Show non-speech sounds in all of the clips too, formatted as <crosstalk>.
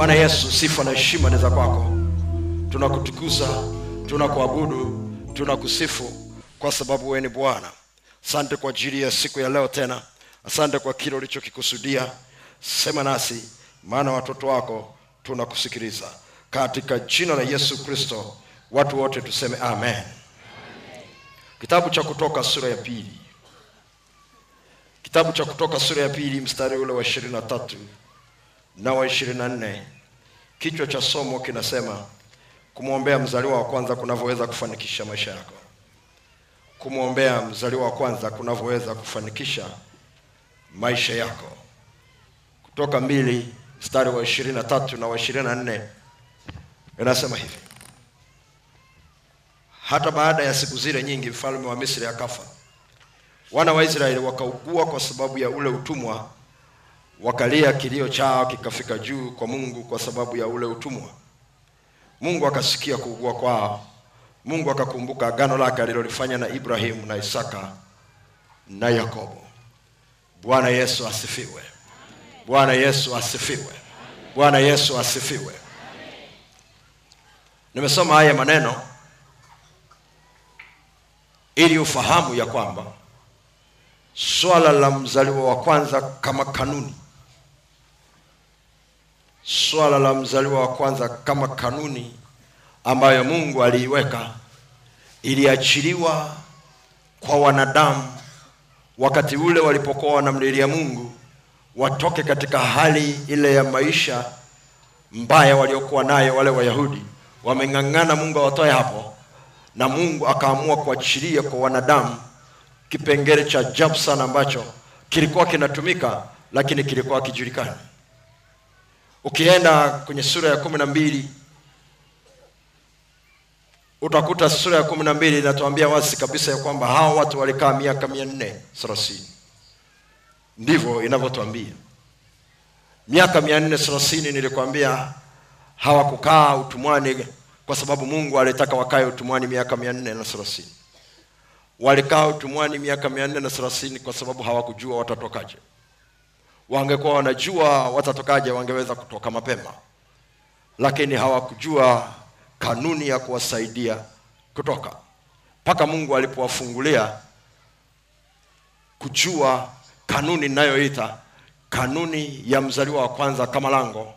Bwana Yesu, sifa na heshima ni za kwako. Tunakutukuza, tunakuabudu, tunakusifu kwa sababu wewe ni Bwana. Asante kwa ajili ya siku ya leo tena, asante kwa kile ulichokikusudia. Sema nasi, maana watoto wako tunakusikiliza, katika jina la Yesu Kristo. Watu wote tuseme amen. Kitabu cha Kutoka sura ya pili, kitabu cha Kutoka sura ya pili mstari ule wa ishirini na tatu na wa ishirini na nne. Kichwa cha somo kinasema kumwombea mzaliwa wa kwanza kunavyoweza kufanikisha maisha yako. Kumwombea mzaliwa wa kwanza kunavyoweza kufanikisha maisha yako. Kutoka mbili mstari wa ishirini na tatu na wa ishirini na nne inasema hivi. Hata baada ya siku zile nyingi mfalme wa misri akafa. Wana wa israeli wakaugua kwa sababu ya ule utumwa wakalia kilio chao kikafika juu kwa mungu kwa sababu ya ule utumwa. Mungu akasikia kuugua kwao. Mungu akakumbuka agano lake alilolifanya na ibrahimu na isaka na yakobo. Bwana yesu asifiwe. Bwana yesu asifiwe. Bwana yesu asifiwe. Nimesoma haya maneno ili ufahamu ya kwamba swala la mzaliwa wa kwanza kama kanuni swala la mzaliwa wa kwanza kama kanuni ambayo mungu aliiweka iliachiliwa kwa wanadamu wakati ule walipokuwa wanamlilia mungu watoke katika hali ile ya maisha mbaya waliokuwa nayo wale wayahudi. Wameng'ang'ana mungu awatoe hapo na mungu akaamua kuachilia kwa wanadamu kipengele cha ajabu sana ambacho kilikuwa kinatumika lakini kilikuwa kijulikani ukienda kwenye sura ya kumi na mbili utakuta sura ya kumi na mbili inatuambia wazi kabisa ya kwamba hawa watu walikaa miaka mia nne thelathini. Ndivyo inavyotuambia. Miaka mia nne thelathini nilikwambia hawakukaa utumwani kwa sababu mungu alitaka wakae utumwani miaka mia nne na thelathini. Walikaa utumwani miaka mia nne na thelathini kwa sababu hawakujua watatokaje wangekuwa wanajua watatokaje wangeweza kutoka mapema. Lakini hawakujua kanuni ya kuwasaidia kutoka. Mpaka mungu alipowafungulia kujua kanuni inayoita kanuni ya mzaliwa wa kwanza kama lango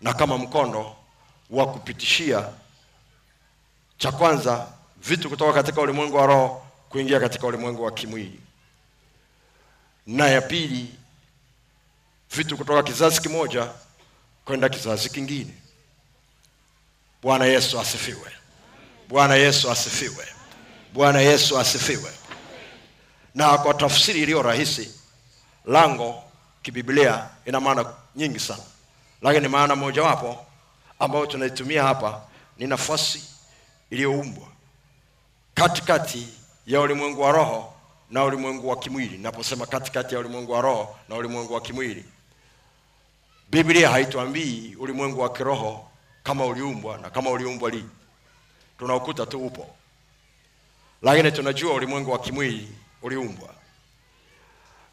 na kama mkondo wa kupitishia cha kwanza vitu kutoka katika ulimwengu wa roho kuingia katika ulimwengu wa kimwili. Na ya pili vitu kutoka kizazi kimoja kwenda kizazi kingine. Bwana yesu asifiwe. Bwana yesu asifiwe. Bwana yesu asifiwe. Na kwa tafsiri iliyo rahisi lango kibiblia ina maana nyingi sana. Lakini maana mojawapo ambayo tunaitumia hapa ni nafasi iliyoumbwa katikati ya ulimwengu wa roho na ulimwengu wa kimwili. Naposema katikati ya ulimwengu wa roho na ulimwengu wa kimwili biblia haituambii ulimwengu wa kiroho kama uliumbwa na kama uliumbwa lini. Tunaokuta tu upo. Lakini tunajua ulimwengu wa kimwili uliumbwa.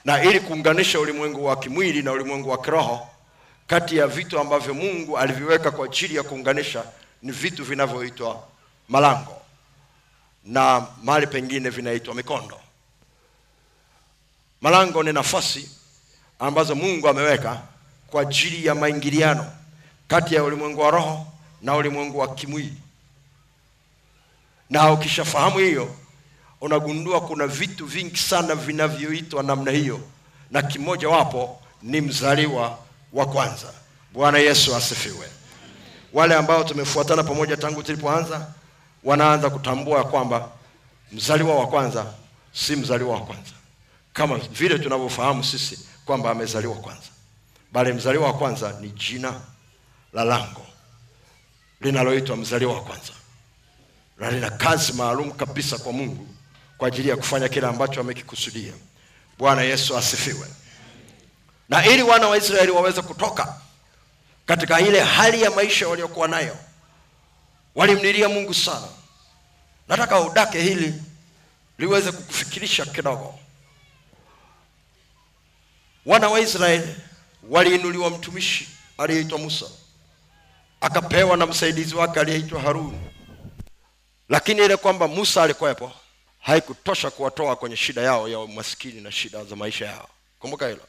Na ili kuunganisha ulimwengu wa kimwili na ulimwengu wa kiroho kati ya vitu ambavyo mungu aliviweka kwa ajili ya kuunganisha ni vitu vinavyoitwa malango na mahali pengine vinaitwa mikondo. Malango ni nafasi ambazo mungu ameweka kwa ajili ya maingiliano kati ya ulimwengu wa roho na ulimwengu wa kimwili. Na ukishafahamu hiyo unagundua kuna vitu vingi sana vinavyoitwa namna hiyo na kimoja wapo ni mzaliwa wa kwanza. Bwana yesu asifiwe. Wale ambao tumefuatana pamoja tangu tulipoanza wanaanza kutambua kwamba mzaliwa wa kwanza si mzaliwa wa kwanza. Kama vile tunavyofahamu sisi kwamba amezaliwa kwanza bali mzaliwa wa kwanza ni jina la lango linaloitwa mzaliwa wa kwanza. Na lina kazi maalum kabisa kwa mungu kwa ajili ya kufanya kile ambacho amekikusudia. Bwana yesu asifiwe. Na ili wana wa israeli waweze kutoka katika ile hali ya maisha waliokuwa nayo walimlilia mungu sana. Nataka udake hili liweze kukufikirisha kidogo. Wana wa israeli waliinuliwa mtumishi aliyeitwa musa akapewa na msaidizi wake aliyeitwa haruni. Lakini ile kwamba musa alikuwepo haikutosha kuwatoa kwenye shida yao ya umaskini na shida za maisha yao. Kumbuka hilo.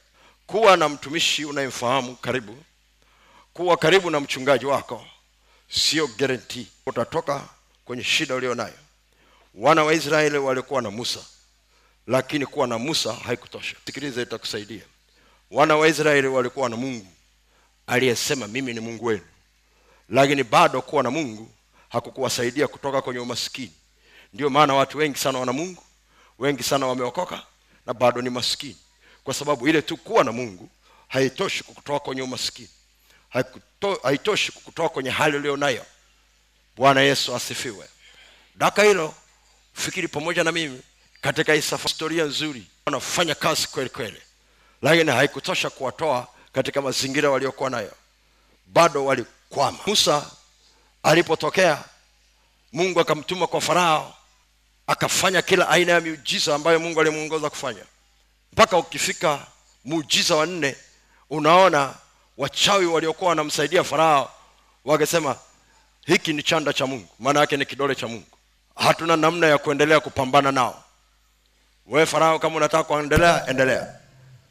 Kuwa na mtumishi unayemfahamu karibu kuwa karibu na mchungaji wako sio guarantee utatoka kwenye shida ulio nayo wana wa israeli walikuwa na musa lakini kuwa na musa haikutosha. Sikiliza itakusaidia wana wa israeli walikuwa na mungu. Aliyesema mimi ni mungu wenu. Lakini bado kuwa na mungu hakukuwasaidia kutoka kwenye umaskini. Ndiyo maana watu wengi sana wana mungu wengi sana wameokoka na bado ni maskini. Kwa sababu ile tu kuwa na mungu haitoshi kukutoa kwenye umaskini. Haitoshi kukutoa kwenye hali ulio nayo bwana yesu asifiwe. Daka hilo fikiri pamoja na mimi katika historia nzuri. Wanafanya kazi kweli kweli lakini haikutosha kuwatoa katika mazingira waliokuwa nayo. Bado walikwama. Musa alipotokea mungu akamtuma kwa farao akafanya kila aina ya miujiza ambayo mungu alimwongoza kufanya. Mpaka ukifika muujiza wa nne unaona wachawi waliokuwa wanamsaidia farao wakisema hiki ni chanda cha mungu. Maana yake ni kidole cha mungu. Hatuna namna ya kuendelea kupambana nao. Wewe farao kama unataka kuendelea endelea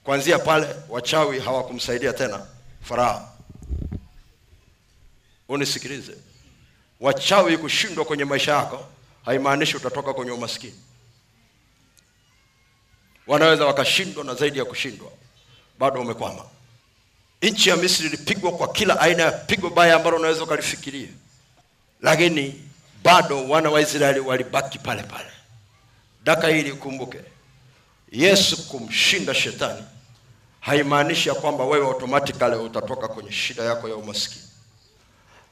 kuanzia pale wachawi hawakumsaidia tena. Farao unisikilize. Wachawi kushindwa kwenye maisha yako haimaanishi utatoka kwenye umaskini. Wanaweza wakashindwa na zaidi ya kushindwa. Bado umekwama. Nchi ya misri ilipigwa kwa kila aina ya pigo baya ambalo unaweza ukalifikiria. Lakini bado wana wa israeli walibaki pale pale. Daka hili ukumbuke yesu kumshinda shetani haimaanishi ya kwamba wewe automatically utatoka kwenye shida yako ya umaskini.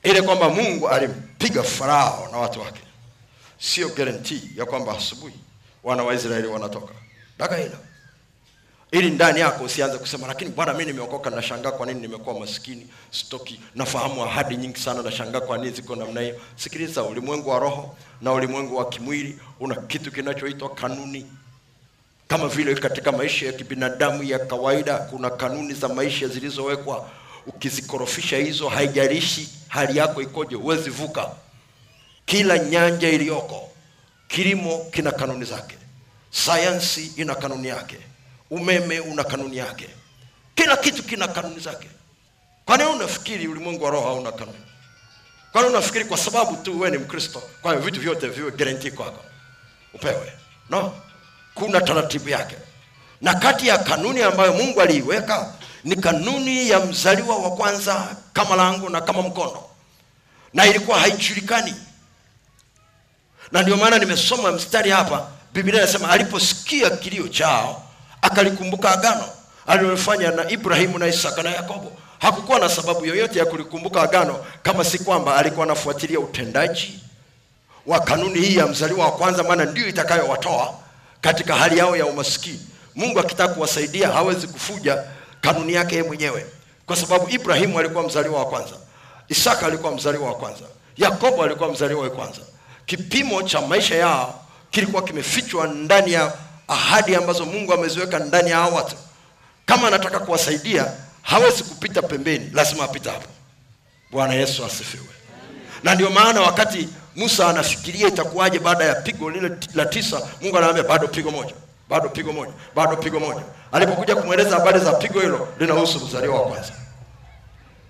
Ile kwamba mungu alimpiga farao na watu wake sio guarantee ya kwamba asubuhi wana wa israeli wanatoka. Daka hilo. Ili ndani yako usianze kusema lakini bwana mimi nimeokoka nashangaa kwa nini nimekuwa maskini stoki nafahamu ahadi nyingi sana nashangaa kwa nini ziko namna hiyo. Sikiliza ulimwengu wa roho na ulimwengu wa kimwili una kitu kinachoitwa kanuni kama vile katika maisha ya kibinadamu ya kawaida kuna kanuni za maisha zilizowekwa. Ukizikorofisha hizo haijarishi hali yako ikoje huwezi vuka. Kila nyanja iliyoko kilimo kina kanuni zake. Sayansi ina kanuni yake. Umeme una kanuni yake. Kila kitu kina kanuni zake. Kwa nini unafikiri ulimwengu wa roho hauna kanuni? Kwa nini unafikiri kwa sababu tu wewe ni mkristo kwa hiyo vitu vyote viwe guarantee kwako? Upewe. No kuna taratibu yake. Na kati ya kanuni ambayo mungu aliiweka ni kanuni ya mzaliwa wa kwanza kama langu na kama mkono na ilikuwa haijulikani. Na ndio maana nimesoma mstari hapa biblia inasema aliposikia kilio chao akalikumbuka agano alilofanya na ibrahimu na isaka na yakobo. Hakukuwa na sababu yoyote ya kulikumbuka agano kama si kwamba alikuwa anafuatilia utendaji wa kanuni hii ya mzaliwa wa kwanza maana ndio itakayowatoa katika hali yao ya umaskini. Mungu akitaka kuwasaidia hawezi kufuja kanuni yake yeye mwenyewe. Kwa sababu ibrahimu alikuwa mzaliwa wa kwanza. Isaka alikuwa mzaliwa wa kwanza. Yakobo alikuwa mzaliwa wa kwanza. Kipimo cha maisha yao kilikuwa kimefichwa ndani ya ahadi ambazo mungu ameziweka ndani ya hao watu. Kama anataka kuwasaidia hawezi kupita pembeni. Lazima apita hapo. Bwana yesu asifiwe. Na ndio maana wakati musa anafikiria itakuwaje baada ya pigo lile la tisa? Mungu anaambia bado pigo moja bado pigo moja bado pigo moja. Alipokuja kumweleza habari za pigo hilo linahusu mzaliwa wa kwanza.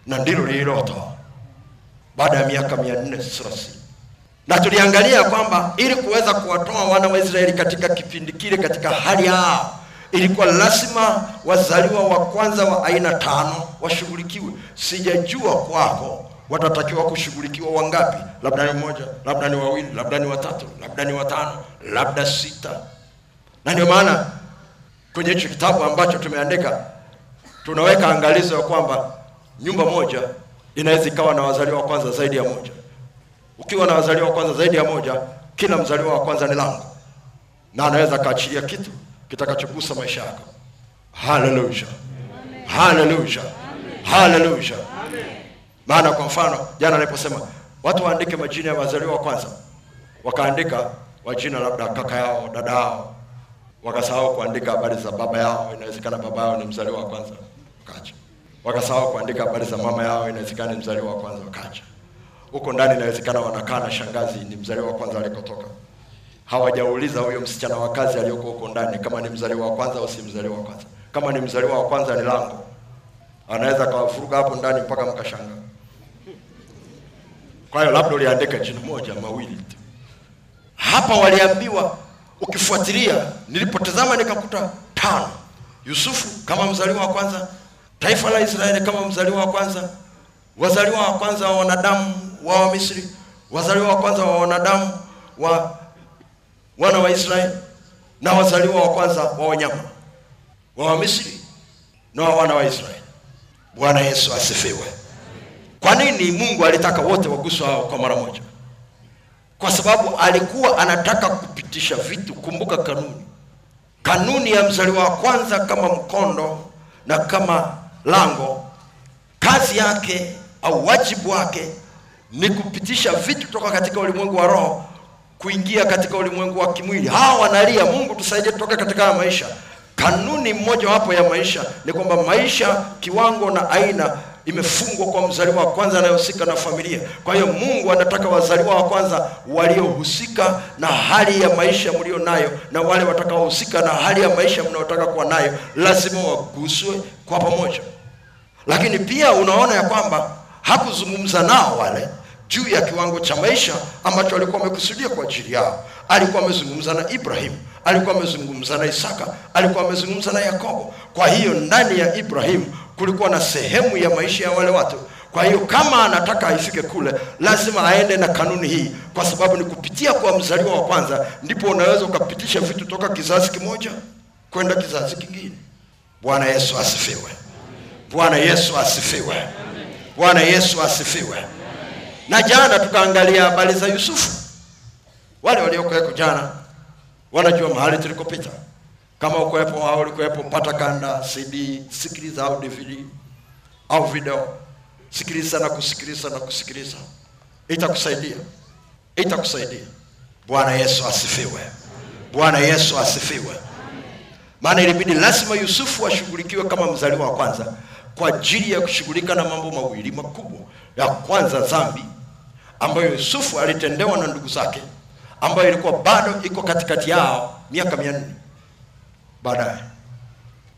Na ndilo lililotoa. Baada ya miaka mia nne thelathini. Na tuliangalia kwamba ili kuweza kuwatoa wana wa Israeli katika kipindi kile katika hali yao ilikuwa lazima wazaliwa wa kwanza wa aina tano washughulikiwe. Sijajua kwako watatakiwa kushughulikiwa wangapi, labda ni mmoja, labda ni wawili, labda ni watatu, labda ni watano, labda sita. Na ndio maana kwenye hicho kitabu ambacho tumeandika tunaweka angalizo ya kwamba nyumba moja inaweza ikawa na wazaliwa wa kwanza zaidi ya moja. Ukiwa na wazaliwa wa kwanza zaidi ya moja, kila mzaliwa wa kwanza ni lango, na anaweza akaachilia kitu kitakachogusa maisha yako. Haleluya, haleluya, haleluya. Maana kwa mfano jana aliposema watu waandike majina ya wazaliwa wa kwanza, wakaandika wajina labda kaka yao, dada yao, wakasahau kuandika habari za baba yao. Inawezekana baba yao ni mzaliwa wa kwanza, wakaacha. Wakasahau kuandika habari za mama yao, inawezekana ni mzaliwa wa kwanza, wakaacha. Huko ndani inawezekana wanakaa na shangazi, ni mzaliwa wa kwanza alikotoka. Hawajauliza huyo msichana wa kazi aliyoko huko ndani kama ni mzaliwa wa kwanza au si mzaliwa wa kwanza. Kama ni mzaliwa wa kwanza ni lango, anaweza kawafuruga hapo ndani mpaka mkashanga. Kwa hiyo labda uliandika jina moja mawili. Hapa waliambiwa, ukifuatilia, nilipotazama nikakuta tano: Yusufu kama mzaliwa wa kwanza, taifa la Israeli kama mzaliwa wa kwanza, wazaliwa wa kwanza wa wanadamu wa Wamisri, wazaliwa wa kwanza wa wanadamu wa wana wa Israeli, na wazaliwa wa kwanza wa wanyama wa Wamisri na wa wana wa Israeli. Bwana Yesu asifiwe. Kwa nini Mungu alitaka wote waguswe hao kwa mara moja? Kwa sababu alikuwa anataka kupitisha vitu. Kumbuka kanuni, kanuni ya mzaliwa wa kwanza kama mkondo na kama lango, kazi yake au wajibu wake ni kupitisha vitu kutoka katika ulimwengu wa roho kuingia katika ulimwengu wa kimwili. Hawa wanalia, Mungu tusaidie tutoke katika haya maisha. Kanuni mmoja wapo ya maisha ni kwamba maisha, kiwango na aina imefungwa kwa mzaliwa wa kwanza anayehusika na familia. Kwa hiyo Mungu anataka wazaliwa wa kwanza waliohusika na hali ya maisha mlio nayo na wale watakaohusika na hali ya maisha mnayotaka kuwa nayo lazima waguswe kwa pamoja. Lakini pia unaona ya kwamba hakuzungumza nao wale juu ya kiwango cha maisha ambacho alikuwa amekusudia kwa ajili yao. Alikuwa amezungumza na Ibrahimu, alikuwa amezungumza na Isaka, alikuwa amezungumza na Yakobo. Kwa hiyo ndani ya Ibrahimu kulikuwa na sehemu ya maisha ya wale watu. Kwa hiyo kama anataka aifike kule, lazima aende na kanuni hii, kwa sababu ni kupitia kwa mzaliwa wa kwanza ndipo unaweza ukapitisha vitu toka kizazi kimoja kwenda kizazi kingine. Bwana Yesu asifiwe! Bwana Yesu asifiwe! Bwana Yesu asifiwe! Na jana tukaangalia habari za Yusufu. Wale walioko jana wanajua mahali tulikopita. Kama ukuwepo au ulikuwepo, pata kanda CD, sikiliza au DVD au video, sikiliza na kusikiliza na kusikiliza, itakusaidia, itakusaidia. Bwana Yesu asifiwe! Bwana Yesu asifiwe! Maana ilibidi lazima Yusufu ashughulikiwe kama mzaliwa wa kwanza kwa ajili ya kushughulika na mambo mawili makubwa. Ya kwanza dhambi ambayo Yusufu alitendewa na ndugu zake, ambayo ilikuwa bado iko katikati yao miaka mia nne baadaye.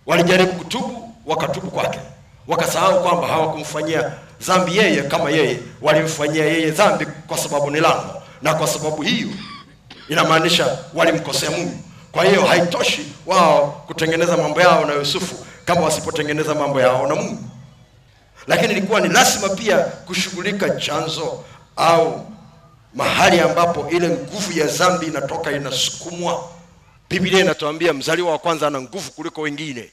Walijaribu kutubu, wakatubu kwake, wakasahau kwamba hawakumfanyia dhambi yeye kama yeye, walimfanyia yeye dhambi kwa sababu ni lango, na kwa sababu hiyo inamaanisha walimkosea Mungu. Kwa hiyo haitoshi wao kutengeneza mambo yao na Yusufu kama wasipotengeneza mambo yao na Mungu lakini ilikuwa ni lazima pia kushughulika chanzo au mahali ambapo ile nguvu ya dhambi inatoka inasukumwa. Biblia inatuambia mzaliwa wa kwanza ana nguvu kuliko wengine.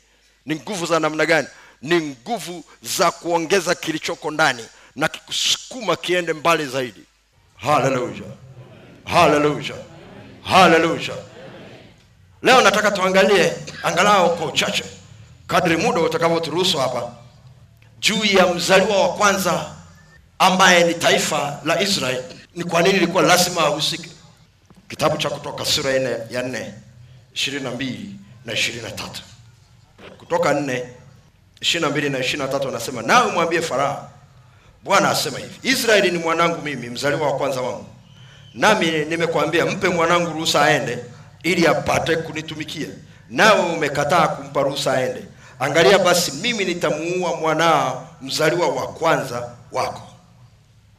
Ni nguvu za namna gani? Ni nguvu za kuongeza kilichoko ndani na kikusukuma kiende mbali zaidi. Haleluya, haleluya, haleluya! Leo nataka tuangalie angalau kwa uchache, kadri muda utakavyoturuhusu hapa juu ya mzaliwa wa kwanza ambaye ni taifa la Israeli. Ni kwa nini ilikuwa lazima ahusike? Kitabu cha Kutoka sura ya nne ishirini na mbili na ishirini na tatu Kutoka nne ishirini na mbili na ishirini na tatu anasema, nawe mwambie Farao, Bwana asema hivi, Israeli ni mwanangu mimi, mzaliwa wa kwanza wangu, nami nimekwambia mpe mwanangu ruhusa aende, ili apate kunitumikia, nawe umekataa kumpa ruhusa aende. Angalia basi, mimi nitamuua mwanao mzaliwa wa kwanza wako.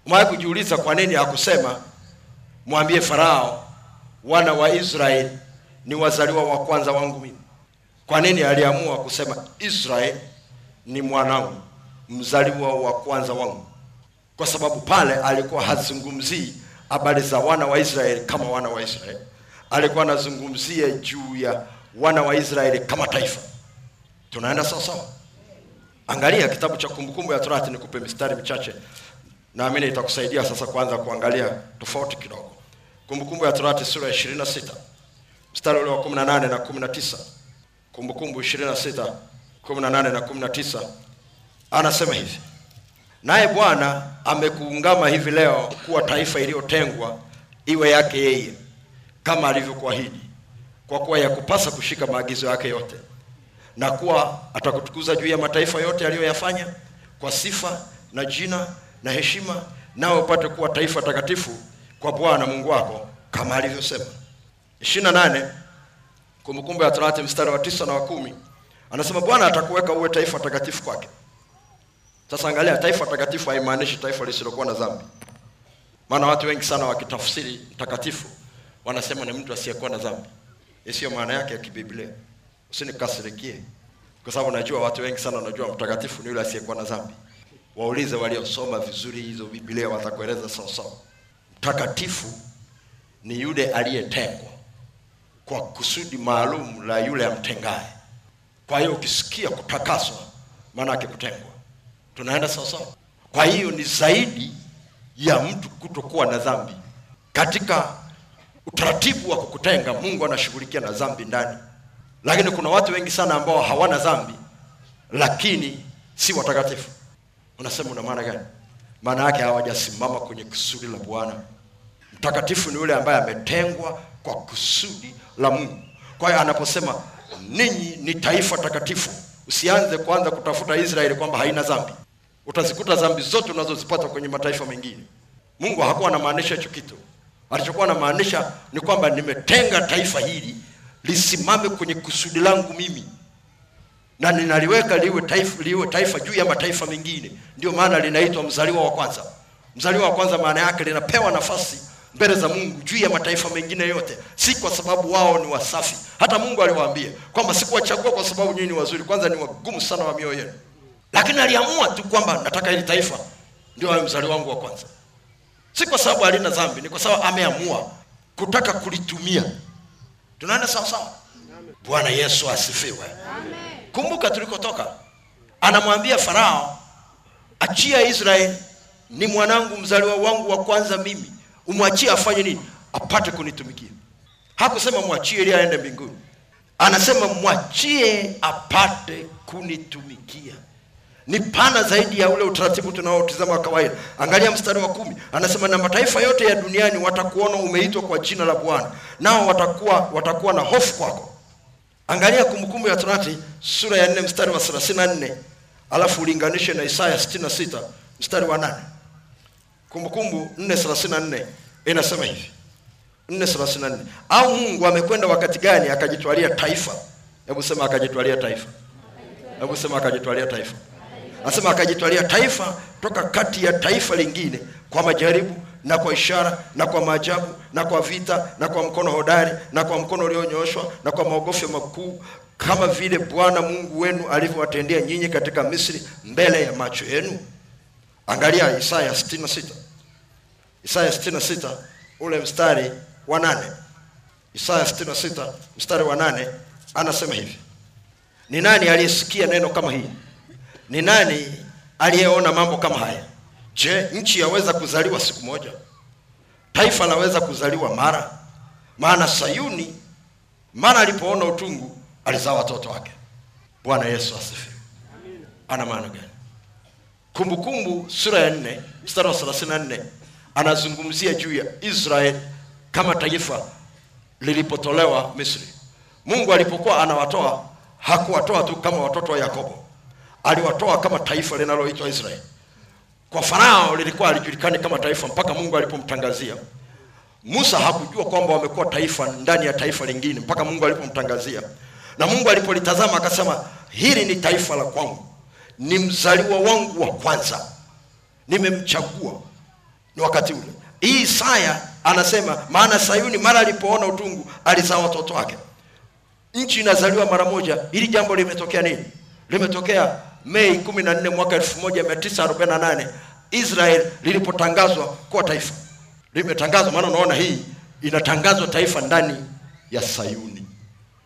Umewahi kujiuliza kwa nini hakusema mwambie Farao wana wa Israeli ni wazaliwa wa kwanza wangu mimi? Kwa nini aliamua kusema israel ni mwanangu, mzaliwa wa kwanza wangu? Kwa sababu pale alikuwa hazungumzii habari za wana wa Israeli kama wana wa Israeli, alikuwa anazungumzia juu ya wana wa Israeli kama taifa. Tunaenda sawa sawa? Angalia kitabu cha Kumbukumbu ya Torati, nikupe mistari michache, naamini itakusaidia sasa kuanza kuangalia tofauti kidogo. Kumbukumbu ya Torati sura ya 26 mstari ule wa 18 na 19. Kumbukumbu 26 18 na 19, anasema hivi: naye Bwana amekuungama hivi leo kuwa taifa iliyotengwa iwe yake yeye, kama alivyokuahidi, kwa kuwa yakupasa kushika maagizo yake yote na kuwa atakutukuza juu ya mataifa yote aliyoyafanya kwa sifa na jina na heshima, nawe upate kuwa taifa takatifu kwa Bwana Mungu wako kama alivyosema. 28 Kumbukumbu ya Torati mstari wa tisa na wa kumi anasema Bwana atakuweka uwe taifa takatifu kwake. Sasa angalia, taifa takatifu haimaanishi taifa lisilokuwa na dhambi, maana watu wengi sana wakitafsiri takatifu wanasema ni mtu asiyekuwa na dhambi. Isiyo maana yake ya kibiblia. Usinikasirikie kwa sababu najua watu wengi sana wanajua mtakatifu ni yule asiyekuwa na dhambi. Waulize waliosoma vizuri hizo Biblia, watakueleza sawa sawa. Mtakatifu ni yule aliyetengwa kwa kusudi maalum la yule amtengaye. Kwa hiyo ukisikia kutakaswa, maana yake kutengwa. Tunaenda sawa sawa. Kwa hiyo ni zaidi ya mtu kutokuwa na dhambi. Katika utaratibu wa kukutenga, Mungu anashughulikia na dhambi ndani lakini kuna watu wengi sana ambao hawana dhambi lakini si watakatifu. Unasema una maana gani? Maana yake hawajasimama kwenye kusudi la Bwana. Mtakatifu ni yule ambaye ametengwa kwa kusudi la Mungu. Kwa hiyo anaposema ninyi ni taifa takatifu, usianze kwanza kutafuta Israeli kwamba haina dhambi. Utazikuta dhambi zote unazozipata kwenye mataifa mengine. Mungu hakuwa anamaanisha hicho kitu. Alichokuwa anamaanisha ni kwamba nimetenga taifa hili lisimame kwenye kusudi langu mimi na ninaliweka liwe taifa, liwe taifa juu ya mataifa mengine. Ndio maana linaitwa mzaliwa wa kwanza. Mzaliwa wa kwanza maana yake linapewa nafasi mbele za Mungu juu ya mataifa mengine yote, si kwa sababu wao ni wasafi. Hata Mungu aliwaambia kwamba sikuwachagua kwa sababu nyinyi ni wazuri, kwanza ni wagumu sana wa mioyo yenu, lakini aliamua tu kwamba nataka hili taifa ndio awe mzali wangu wa kwanza, si kwa sababu alina dhambi, ni kwa sababu ameamua kutaka kulitumia Tunaenda sawa sawa. Bwana Yesu asifiwe. Kumbuka tulikotoka, anamwambia Farao, achia Israeli, ni mwanangu mzaliwa wangu wa kwanza mimi. Umwachie afanye nini? Apate kunitumikia. Hakusema mwachie ili aende mbinguni, anasema mwachie apate kunitumikia. Ni pana zaidi ya ule utaratibu tunaotizama wa kawaida. Angalia mstari wa kumi, anasema na mataifa yote ya duniani watakuona umeitwa kwa jina la Bwana, nao watakuwa watakuwa na hofu kwako. Angalia Kumbukumbu ya Torati sura ya 4 mstari wa 34, alafu ulinganishe na Isaya 66 mstari wa 8. Kumbukumbu 4:34 inasema hivi 4:34, au Mungu amekwenda wakati gani akajitwalia taifa? Hebu sema akajitwalia taifa. Hebu sema akajitwalia taifa. Anasema akajitwalia taifa toka kati ya taifa lingine kwa majaribu na kwa ishara na kwa maajabu na kwa vita na kwa mkono hodari na kwa mkono ulionyoshwa na kwa maogofyo makuu, kama vile Bwana Mungu wenu alivyowatendea nyinyi katika Misri mbele ya macho yenu. Angalia Isaya 66, Isaya 66 ule mstari wa nane. Isaya 66 mstari wa nane anasema hivi: ni nani aliyesikia neno kama hili? Ni nani aliyeona mambo kama haya? Je, nchi yaweza kuzaliwa siku moja? Taifa laweza kuzaliwa mara? Maana Sayuni mara alipoona utungu alizaa watoto wake. Bwana Yesu asifiwe. Amina. Ana maana gani? Kumbukumbu sura ya nne mstari wa 34 anazungumzia juu ya israel kama taifa lilipotolewa Misri. Mungu alipokuwa anawatoa hakuwatoa tu kama watoto wa Yakobo, aliwatoa kama taifa linaloitwa Israeli. Kwa Farao lilikuwa alijulikani kama taifa mpaka Mungu alipomtangazia. Musa hakujua kwamba wamekuwa taifa ndani ya taifa lingine mpaka Mungu alipomtangazia, na Mungu alipolitazama akasema, hili ni taifa la kwangu, ni mzaliwa wangu wa kwanza, nimemchagua. ni wakati ule. Hii isaya anasema maana sayuni mara alipoona utungu alizaa watoto wake. Nchi inazaliwa mara moja. Hili jambo limetokea nini? Limetokea mei 14 mwaka 1948 israel lilipotangazwa kuwa taifa. Limetangazwa maana unaona hii inatangazwa taifa ndani ya sayuni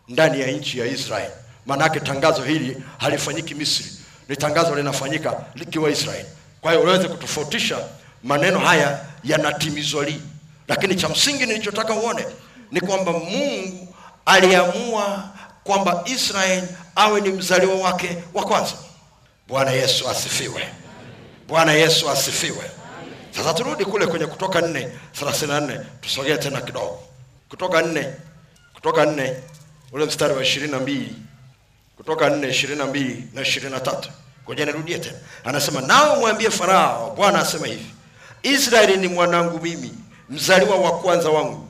ndani ya nchi ya israel. Maanake tangazo hili halifanyiki misri ni tangazo linafanyika likiwa Israeli. kwa hiyo uweze kutofautisha maneno haya yanatimizwa lini. Lakini cha msingi nilichotaka uone ni kwamba mungu aliamua kwamba israel awe ni mzaliwa wake wa kwanza. Bwana yesu asifiwe. Bwana yesu asifiwe. Sasa turudi kule kwenye kutoka nne thelathini na nne. Tusogee tena kidogo. Kutoka nne kutoka nne ule mstari wa ishirini na mbili kutoka nne ishirini na mbili na ishirini na tatu. Nirudie tena. Anasema nao mwambie farao bwana asema hivi israeli ni mwanangu mimi mzaliwa wa kwanza wangu.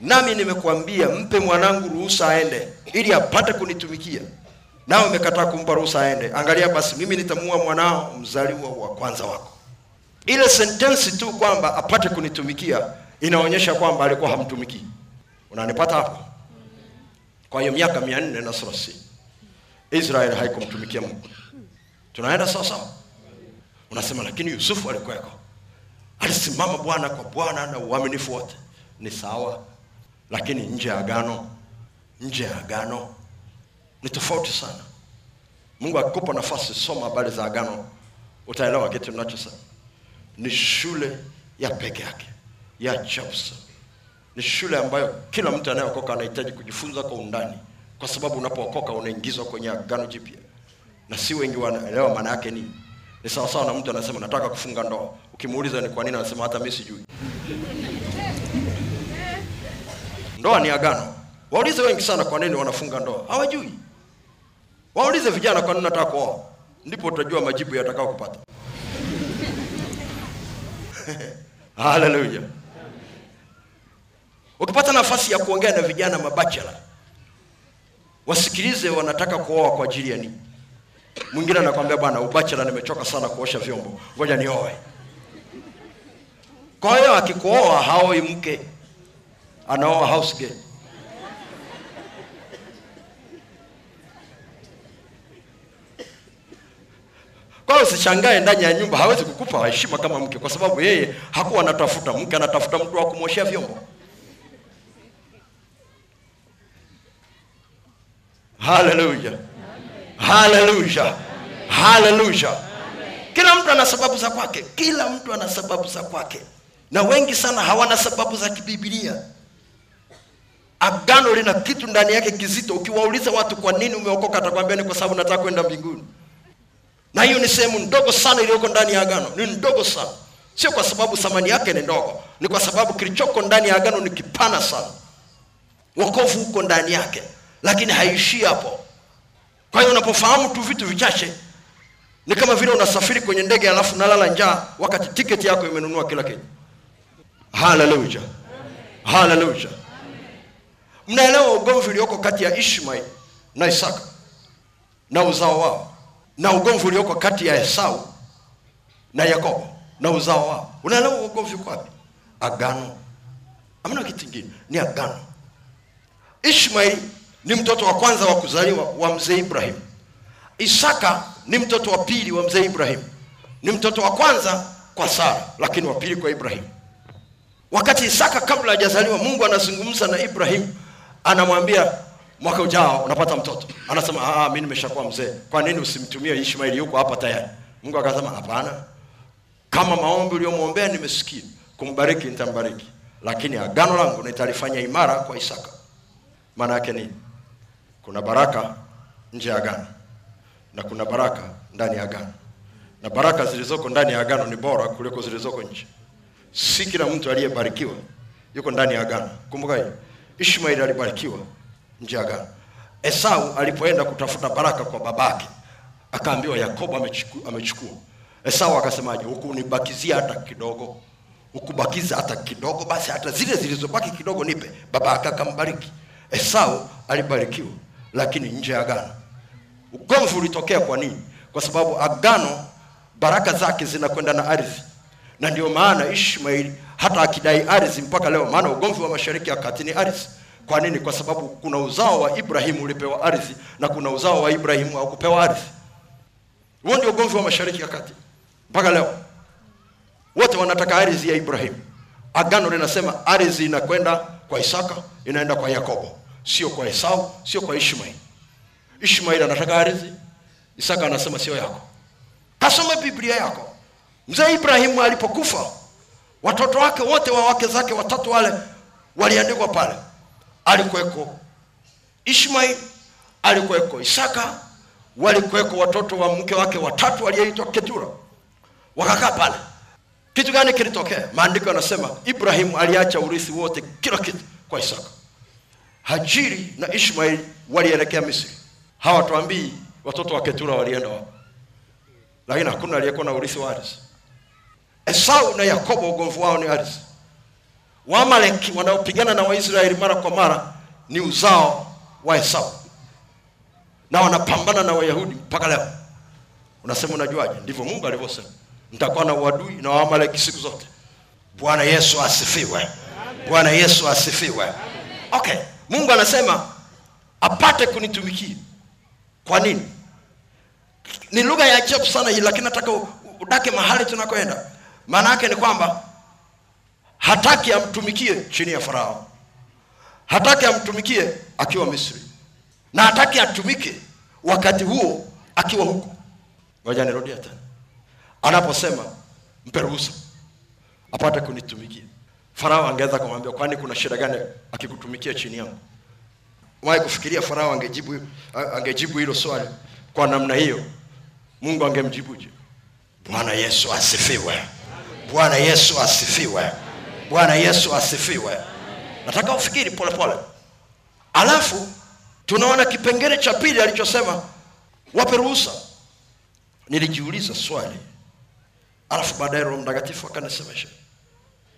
Nami nimekuambia mpe mwanangu ruhusa aende ili apate kunitumikia. Nao umekataa kumpa ruhusa aende. Angalia basi mimi nitamua mwanao mzaliwa wa kwanza wako. Ile sentensi tu kwamba apate kunitumikia inaonyesha kwamba alikuwa hamtumikii. Unanipata hapo? Kwa hiyo miaka mia nne na thelathini israeli haikumtumikia mungu. Tunaenda sawa sawa. Unasema lakini yusufu alikuweko. Alisimama bwana kwa bwana na uaminifu wote. Ni sawa. Lakini nje ya agano nje ya agano ni tofauti sana. Mungu akikupa nafasi soma habari za agano. Utaelewa kitu ninachosema. Ni shule ya peke yake ya Jobson, ni shule ambayo kila mtu anayeokoka anahitaji kujifunza kwa undani kwa sababu unapookoka unaingizwa kwenye agano jipya. Na si wengi wanaelewa maana yake nini. Ni sawasawa na mtu anasema nataka kufunga ndoa. Ukimuuliza ni kwa nini anasema hata mi sijui. Ndoa ni agano. Waulize wengi sana kwa nini wanafunga ndoa. Hawajui. Waulize vijana kwa nini nataka kuoa? Ndipo utajua majibu yatakao kupata. <laughs> Haleluya ukipata nafasi ya kuongea na vijana mabachela wasikilize wanataka kuoa kwa ajili ya nini? Mwingine anakwambia bwana ubachela nimechoka sana kuosha vyombo. Ngoja nioe. Kwa hiyo akikuoa haoi mke. Anaoa house girl. Kwa hiyo ndani ya nyumba. Hawezi kukupa heshima kama mke kwa sababu yeye hakuwa anatafuta. Mke anatafuta mtu wa kumwoshea vyombo haleluya haleluya haleluya kila mtu ana sababu za kwake. Kila mtu ana sababu za kwake. Na wengi sana hawana sababu za kibibilia agano lina kitu ndani yake kizito. Ukiwauliza watu kwa nini umeokoka? Atakwambia ni kwa sababu nataka kwenda mbinguni. Na hiyo ni sehemu ndogo sana iliyoko ndani ya agano. Ni ndogo sana. Sio kwa sababu thamani yake ni ndogo. Ni kwa sababu kilichoko ndani ya agano ni kipana sana. Wokovu uko ndani yake lakini haishii hapo. Kwa hiyo unapofahamu tu vitu vichache ni kama vile unasafiri kwenye ndege alafu nalala njaa wakati tiketi yako imenunua kila kitu. Haleluya haleluya mnaelewa ugomvi ulioko kati ya ishmael na isaka na uzao wao na ugomvi ulioko kati ya esau na yakobo na uzao wao. Unaelewa ugomvi uko wapi? Agano. Amna kitu kingine. Ni agano. Ishmael ni mtoto wa kwanza wa kuzaliwa wa mzee ibrahim. Isaka ni mtoto wa pili wa mzee ibrahim. Ni mtoto wa kwanza kwa sara lakini wa pili kwa ibrahim. Wakati isaka kabla hajazaliwa mungu anazungumza na ibrahim anamwambia mwaka ujao unapata mtoto. Anasema ah, mimi nimeshakuwa mzee. Kwa nini usimtumie ishmaeli? Yuko hapa tayari. Mungu akasema hapana. Kama maombi uliyomwombea nimesikia kumbariki nitambariki. Lakini agano langu nitalifanya imara kwa isaka. Maana yake nini kuna baraka nje ya agano na kuna baraka ndani ya agano. Na baraka zilizoko ndani ya agano ni bora kuliko zilizoko nje. Si kila mtu aliyebarikiwa yuko ndani ya agano. Kumbuka hiyo ishmaeli alibarikiwa nje ya agano. Esau alipoenda kutafuta baraka kwa babake akaambiwa yakobo amechukua, amechukua. esau akasemaje? Hukunibakizia hata kidogo. Hukubakiza hata kidogo basi hata zile zilizobaki kidogo nipe. Babake akambariki. Esau alibarikiwa lakini nje ya agano. Ugomvi ulitokea kwa nini? Kwa sababu agano baraka zake zinakwenda na ardhi. Na ndio maana ishmaeli hata akidai ardhi mpaka leo maana ugomvi wa mashariki ya kati ni ardhi. Kwa nini? Kwa sababu kuna uzao wa ibrahimu ulipewa ardhi na kuna uzao wa ibrahimu haukupewa ardhi. Huo ndio ugomvi wa mashariki ya kati. Mpaka leo wote wanataka ardhi ya ibrahimu. Agano linasema ardhi inakwenda kwa isaka inaenda kwa yakobo sio kwa esau sio kwa ishmaeli ishmaeli anataka ardhi isaka anasema sio yako. Kasome biblia yako. Mzee ibrahimu alipokufa watoto wake wote wa wake zake watatu wale waliandikwa pale. Alikuweko Ishmaeli, alikuweko isaka walikuweko watoto wa mke wake watatu aliyeitwa ketura. Wakakaa pale. Kitu gani kilitokea? Maandiko yanasema ibrahimu aliacha urithi wote kila kitu kwa isaka hajiri na ishmaeli walielekea misri. Hawatuambii watoto wa ketura walienda wapi? Lakini hakuna aliyekuwa na urithi wa ardhi. Esau na yakobo ugomvu wao ni ardhi. Waamaleki wanaopigana na waisraeli mara kwa mara ni uzao wa esau. Na wanapambana na wayahudi mpaka leo. Unasema unajuaje? Ndivyo mungu alivyosema. Nitakuwa na uadui na waamaleki siku zote. Bwana yesu asifiwe. Bwana yesu asifiwe. Okay mungu anasema apate kunitumikia. Kwa nini? Ni lugha ya ajabu sana hii lakini nataka udake mahali tunakoenda. Maana yake ni kwamba hataki amtumikie chini ya farao. Hataki amtumikie akiwa misri. Na hataki atumike wakati huo akiwa huko. Ngoja nirudia tena. Anaposema mpe ruhusa apate kunitumikia farao angeweza kumwambia kwani kuna shida gani akikutumikia chini yangu? Wahi kufikiria farao angejibu angejibu hilo swali? Kwa namna hiyo mungu angemjibuje bwana yesu asifiwe. Bwana yesu asifiwe. Bwana yesu asifiwe. Nataka ufikiri polepole alafu tunaona kipengele cha pili alichosema wape ruhusa. Nilijiuliza swali. Alafu baadaye roho mtakatifu akanisemesha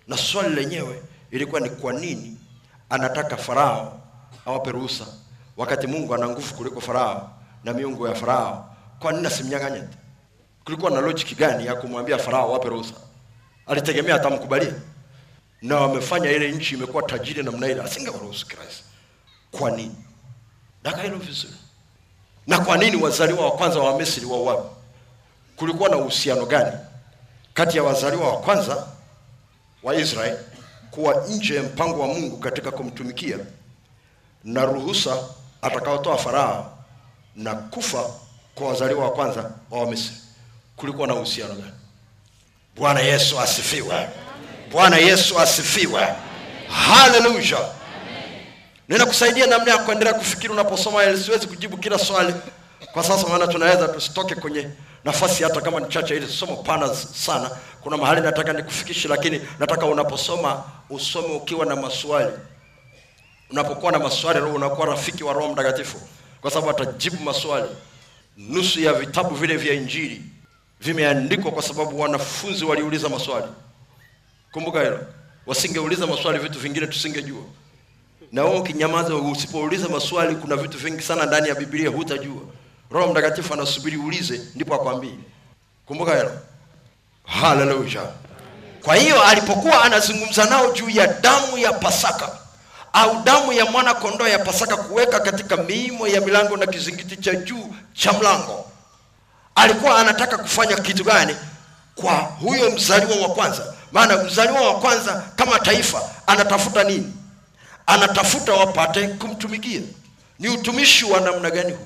na swali lenyewe ilikuwa ni kwa nini anataka farao awape ruhusa wakati mungu ana nguvu kuliko farao na miungu ya farao? Kwa nini asimnyang'anye? Kulikuwa na logic gani ya kumwambia farao awape ruhusa? Alitegemea atamkubalia na wamefanya ile nchi imekuwa tajiri namna ile asingewaruhusu kirahisi kwa nini? Daka hilo vizuri. Na kwa nini wazaliwa wa kwanza wa misri wauawe? Kulikuwa na uhusiano gani kati ya wazaliwa wa kwanza wa israeli kuwa nje ya mpango wa mungu katika kumtumikia na ruhusa atakaotoa farao na kufa kwa wazaliwa wa kwanza wa wamisri. Kulikuwa na uhusiano gani? Bwana yesu asifiwe. Bwana yesu asifiwe. Haleluya. Ninakusaidia namna ya kuendelea kufikiri unaposoma siwezi kujibu kila swali kwa sasa maana tunaweza tusitoke kwenye nafasi hata kama ni chache ili somo pana sana. Kuna mahali nataka nikufikishe lakini nataka unaposoma usome ukiwa na maswali. Unapokuwa na maswali roho unakuwa rafiki wa roho mtakatifu kwa sababu atajibu maswali. Nusu ya vitabu vile vya injili vimeandikwa kwa sababu wanafunzi waliuliza maswali. Kumbuka hilo. Wasingeuliza maswali vitu vingine tusingejua. Na wewe ukinyamaza usipouliza maswali kuna vitu vingi sana ndani ya biblia hutajua roho mtakatifu anasubiri uulize ndipo akwambie. Kumbuka hilo. Haleluya. Kwa hiyo alipokuwa anazungumza nao juu ya damu ya pasaka au damu ya mwana kondoo ya pasaka kuweka katika miimo ya milango na kizingiti cha juu cha mlango alikuwa anataka kufanya kitu gani kwa huyo mzaliwa wa kwanza? Maana mzaliwa wa kwanza kama taifa anatafuta nini? Anatafuta wapate kumtumikia. Ni utumishi wa namna gani huu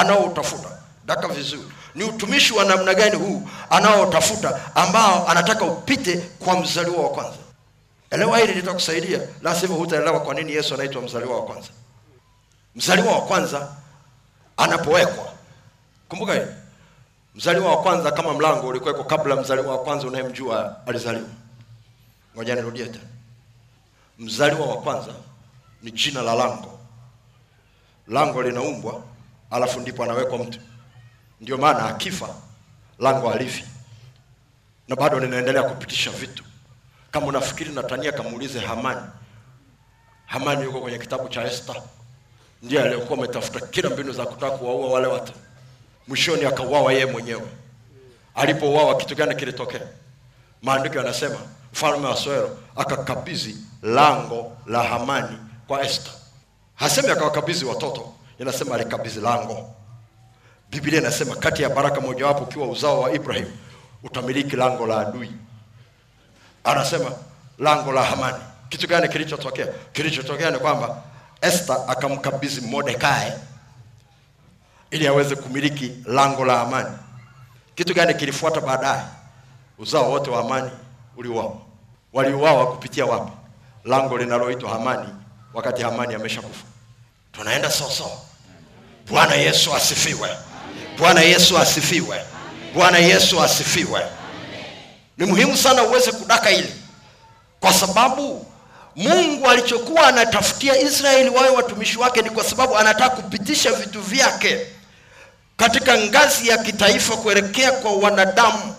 anaoutafuta daka vizuri. Ni utumishi wa namna gani huu anaotafuta ambao anataka upite kwa mzaliwa wa kwanza? Elewa hili litakusaidia. La sivyo hutaelewa kwa nini yesu anaitwa mzaliwa wa kwanza. Mzaliwa wa kwanza anapowekwa. Kumbuka hili mzaliwa wa kwanza kama mlango ulikuweko kabla mzaliwa wa kwanza unayemjua alizaliwa. Ngoja nirudie tena. Mzaliwa wa kwanza ni jina la lango. Lango linaumbwa alafu ndipo anawekwa mtu. Ndio maana akifa lango alifi na bado ninaendelea kupitisha vitu. Kama unafikiri natania kamuulize hamani hamani yuko kwenye kitabu cha esta. Ndiye aliyokuwa ametafuta kila mbinu za kutaka kuwaua wale watu. Mwishoni akauawa yeye mwenyewe. Alipouawa kitu gani kilitokea? Maandiko yanasema mfalme wa Swero akakabidhi lango la Hamani kwa Esther. Hasemi akawakabidhi watoto, inasema alikabidhi lango. Biblia inasema kati ya baraka mojawapo ukiwa uzao wa Ibrahim utamiliki lango la adui. Anasema lango la Hamani. Kitu gani kilichotokea? Kilichotokea ni kwamba Esther akamkabidhi Mordekai ili aweze kumiliki lango la amani. Kitu gani kilifuata baadaye? Uzao wote wa amani uliuawa. Waliuawa kupitia wapi? Lango linaloitwa Hamani, wakati Hamani ameshakufa. Tunaenda sawa sawa. Bwana Yesu asifiwe. Bwana Yesu asifiwe. Bwana Yesu asifiwe. Ni muhimu sana uweze kudaka hili, kwa sababu Mungu alichokuwa anatafutia Israeli wawe watumishi wake ni kwa sababu anataka kupitisha vitu vyake katika ngazi ya kitaifa kuelekea kwa wanadamu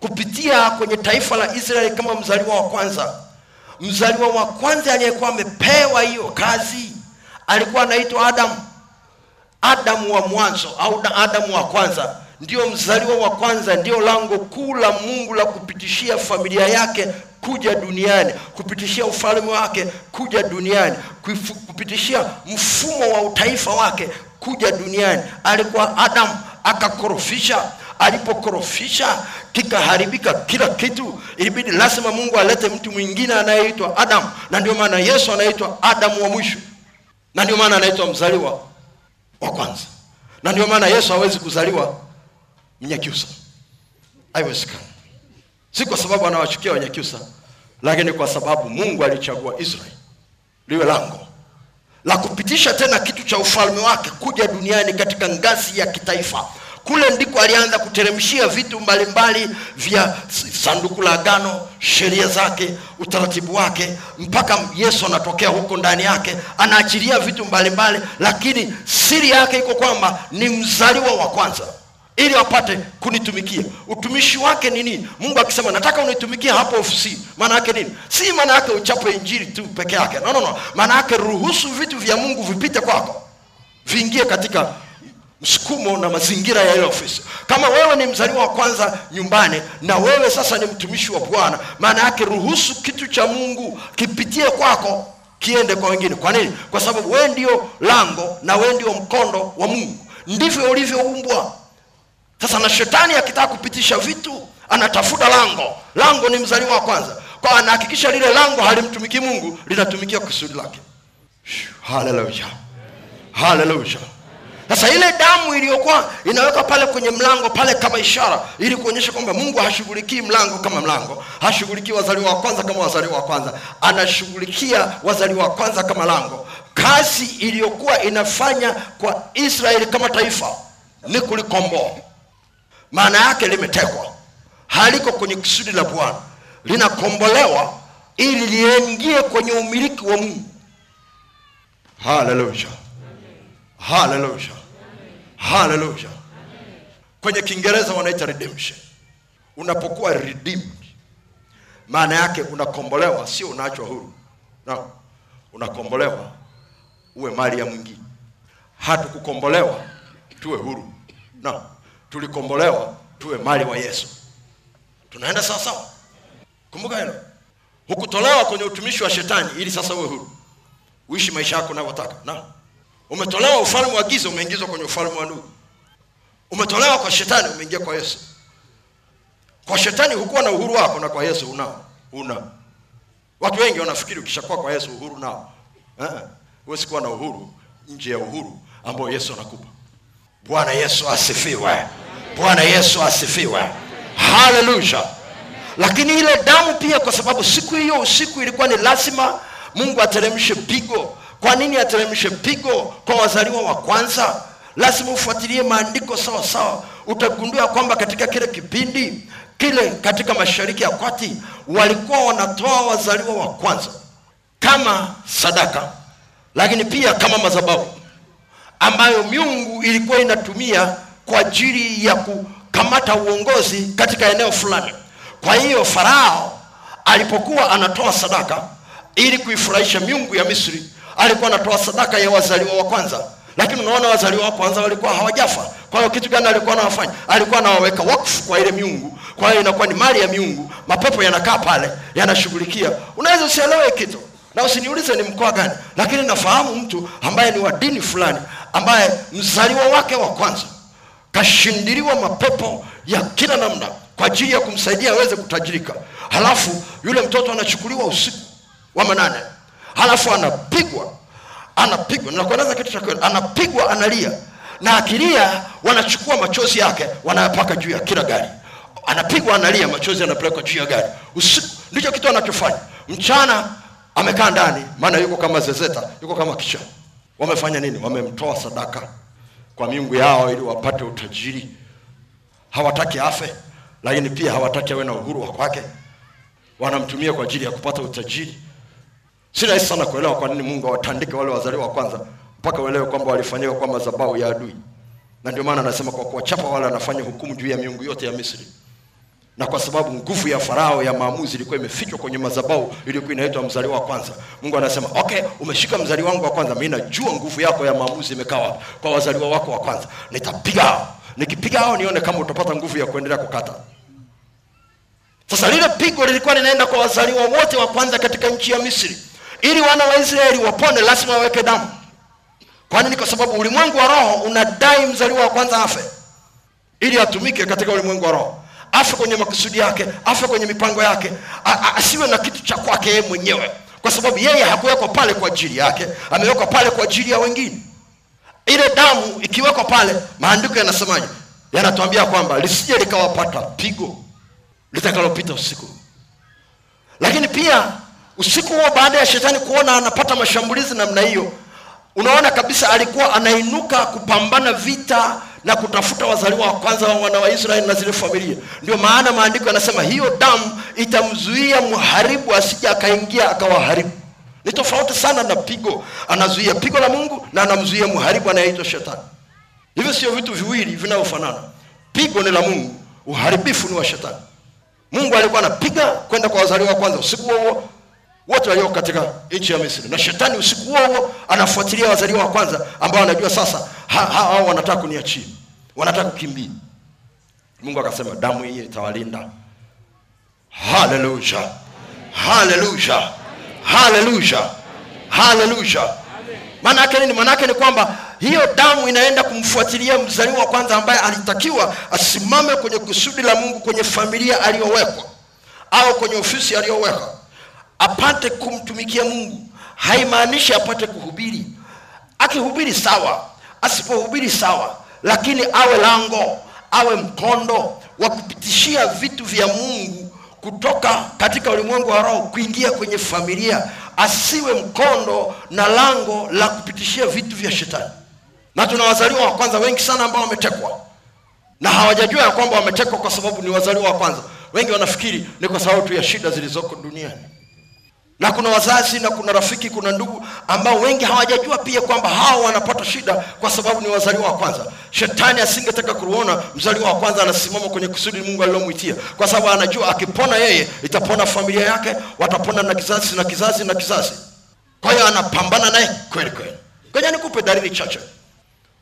kupitia kwenye taifa la Israeli kama mzaliwa wa kwanza. Mzaliwa wa kwanza aliyekuwa amepewa hiyo kazi alikuwa anaitwa Adamu. Adamu wa mwanzo au Adamu wa kwanza ndio mzaliwa wa kwanza, ndio lango kuu la Mungu la kupitishia familia yake kuja duniani, kupitishia ufalme wake kuja duniani, kupitishia mfumo wa utaifa wake kuja duniani. Alikuwa Adamu, akakorofisha. Alipokorofisha kikaharibika kila kitu, ilibidi lazima Mungu alete mtu mwingine anayeitwa Adamu, na ndio maana Yesu anaitwa Adamu wa mwisho, na ndio maana anaitwa mzaliwa wa kwanza, na ndio maana Yesu hawezi kuzaliwa Mnyakyusa, haiwezekani. Si kwa sababu anawachukia Wanyakyusa, lakini kwa sababu Mungu alichagua Israeli liwe lango la kupitisha tena kitu cha ufalme wake kuja duniani katika ngazi ya kitaifa. Kule ndiko alianza kuteremshia vitu mbalimbali mbali vya sanduku la agano, sheria zake, utaratibu wake, mpaka Yesu anatokea huko ndani yake, anaachilia vitu mbalimbali, mbali, lakini siri yake iko kwamba ni mzaliwa wa kwanza ili wapate kunitumikia. Utumishi wake ni nini? Mungu akisema nataka unitumikie hapo ofisi, maana yake nini? Si maana yake uchape injili tu peke yake, no, no, no. Maana yake ruhusu vitu vya Mungu vipite kwako, viingie katika msukumo na mazingira ya ile ofisi. Kama wewe ni mzaliwa wa kwanza nyumbani na wewe sasa ni mtumishi wa Bwana, maana yake ruhusu kitu cha Mungu kipitie kwako kiende kwa wengine. Kwa nini? Kwa sababu wewe ndio lango na wewe ndio mkondo wa Mungu, ndivyo ulivyoumbwa. Sasa na shetani akitaka kupitisha vitu anatafuta lango. Lango ni mzaliwa wa kwanza, kwa anahakikisha lile lango halimtumiki Mungu, linatumikia kusudi lake. Haleluya, haleluya. Sasa ile damu iliyokuwa inawekwa pale kwenye mlango pale kama ishara, ili kuonyesha kwamba Mungu hashughulikii mlango kama mlango, hashughulikii wazaliwa wa kwanza kama wazaliwa wa kwanza, anashughulikia wazaliwa wa kwanza kama lango. Kazi iliyokuwa inafanya kwa Israeli kama taifa ni kulikomboa. Maana yake limetekwa, haliko kwenye kusudi la Bwana, linakombolewa ili liingie kwenye umiliki wa Mungu. Haleluya, haleluya, haleluya. Kwenye Kiingereza wanaita redemption. Unapokuwa redeemed, maana yake unakombolewa, sio unaachwa huru, no, unakombolewa uwe mali ya mwingine. Hatukukombolewa tuwe huru, no tulikombolewa tuwe mali wa Yesu. Tunaenda sawa sawa, kumbuka hilo. Hukutolewa kwenye utumishi wa shetani ili sasa uwe huru uishi maisha yako unavyotaka. Na umetolewa ufalme wa giza, umeingizwa kwenye ufalme wa nuru. Umetolewa kwa shetani, umeingia kwa Yesu. Kwa shetani hukuwa na uhuru wako, na kwa Yesu unao. Una watu wengi wanafikiri ukishakuwa kwa Yesu uhuru nao. Eh, huwezi kuwa na uhuru nje ya uhuru ambao Yesu anakupa. Bwana Yesu asifiwe. Bwana Yesu asifiwe. Haleluya. Lakini ile damu pia, kwa sababu siku hiyo usiku ilikuwa ni lazima Mungu ateremshe pigo. Kwa nini ateremshe pigo kwa wazaliwa wa kwanza? Lazima ufuatilie maandiko sawa sawa, utagundua kwamba katika kile kipindi kile, katika mashariki ya kati, walikuwa wanatoa wazaliwa wa kwanza kama sadaka, lakini pia kama madhabahu ambayo miungu ilikuwa inatumia kwa ajili ya kukamata uongozi katika eneo fulani. Kwa hiyo Farao alipokuwa anatoa sadaka ili kuifurahisha miungu ya Misri, alikuwa anatoa sadaka ya wazaliwa wa kwanza, lakini unaona wazaliwa wa kwanza walikuwa hawajafa. Kwa hiyo kitu gani alikuwa anawafanya? Alikuwa anawaweka wakfu kwa ile miungu, kwa hiyo inakuwa ni mali ya miungu. Mapepo yanakaa pale yanashughulikia. Unaweza usielewe kitu. Na usiniulize ni mkoa gani. Lakini nafahamu mtu ambaye ni wa dini fulani ambaye mzaliwa wake wa kwanza kashindiliwa mapepo ya kila namna kwa ajili ya kumsaidia aweze kutajirika. Halafu yule mtoto anachukuliwa usiku wa manane halafu anapigwa anapigwa. Nakueleza kitu cha kweli. Anapigwa analia. Na akilia wanachukua machozi yake wanayapaka juu ya kila gari. Anapigwa analia machozi yanapelekwa juu ya gari. Usiku ndicho kitu anachofanya. Mchana amekaa ndani maana yuko kama zezeta yuko kama kicha wamefanya nini? Wamemtoa sadaka kwa miungu yao ili wapate utajiri. Hawataki afe lakini pia hawataki awe na uhuru wa kwake. Wanamtumia kwa ajili ya kupata utajiri si rahisi sana kuelewa kwa nini mungu awatandike wale wazaliwa wa kwanza mpaka uelewe kwamba walifanyiwa kwa madhabahu ya adui. Na ndio maana anasema kwa kuwachapa wale anafanya hukumu juu ya miungu yote ya misri. Na kwa sababu nguvu ya farao ya maamuzi ilikuwa imefichwa kwenye madhabahu iliyokuwa inaitwa mzaliwa wa kwanza mungu anasema okay umeshika mzali wangu wa kwanza mi najua nguvu yako ya maamuzi imekaa wapi kwa wazaliwa wako wa kwanza. Nitapiga hao. Nikipiga hao nione kama utapata nguvu ya kuendelea kukata. Sasa lile pigo lilikuwa linaenda kwa wazaliwa wote wa kwanza katika nchi ya misri ili wana wa israeli wapone lazima waweke damu. Kwa nini? Kwa sababu ulimwengu wa roho unadai mzaliwa wa kwanza afe. Ili atumike katika ulimwengu wa roho. Afe kwenye makusudi yake afe kwenye mipango yake asiwe na kitu cha kwake yeye mwenyewe. Kwa sababu yeye hakuwekwa pale kwa ajili yake amewekwa pale kwa ajili ya wengine. Ile damu ikiwekwa pale maandiko yanasemaje? Yanatuambia kwamba lisije likawapata pigo litakalopita usiku. Lakini pia usiku huo baada ya shetani kuona anapata mashambulizi namna hiyo unaona kabisa alikuwa anainuka kupambana vita na kutafuta wazaliwa wa kwanza wa wana wa israeli na zile familia. Ndio maana maandiko yanasema hiyo damu itamzuia mharibu asije akaingia akawaharibu. Ni tofauti sana na pigo. Anazuia pigo la mungu na anamzuia mharibu anayeitwa shetani. Hivyo sio vitu viwili vinavyofanana. Pigo ni la mungu uharibifu ni wa shetani. Mungu alikuwa anapiga kwenda kwa wazaliwa wa kwanza usiku huo wote walioko katika nchi ya misri. Na shetani usiku huo huo anafuatilia wazaliwa wa kwanza ambao anajua sasa hao ha, wanataka kuniachia wanataka kukimbia. Mungu akasema damu hii itawalinda. Haleluya. Haleluya. Haleluya. Haleluya. Maana yake nini? Maana yake ni kwamba hiyo damu inaenda kumfuatilia mzaliwa wa kwanza ambaye alitakiwa asimame kwenye kusudi la mungu kwenye familia aliyowekwa au kwenye ofisi aliyowekwa apate kumtumikia mungu. Haimaanishi apate kuhubiri. Akihubiri sawa asipohubiri sawa lakini awe lango awe mkondo wa kupitishia vitu vya mungu kutoka katika ulimwengu wa roho kuingia kwenye familia asiwe mkondo na lango la kupitishia vitu vya shetani. Na tuna wazaliwa wa kwanza wengi sana ambao wametekwa. Na hawajajua ya kwamba wametekwa kwa sababu ni wazaliwa wa kwanza. Wengi wanafikiri ni kwa sababu tu ya shida zilizoko duniani na kuna wazazi na kuna rafiki kuna ndugu ambao wengi hawajajua pia kwamba hao wanapata shida kwa sababu ni wazaliwa wa kwanza. Shetani asingetaka kuona mzaliwa wa kwanza anasimama kwenye kusudi mungu alilomwitia. Kwa sababu anajua akipona yeye itapona familia yake watapona na kizazi na kizazi na kizazi. Kwa hiyo anapambana naye kweli kweli. Ngoja nikupe dalili chache.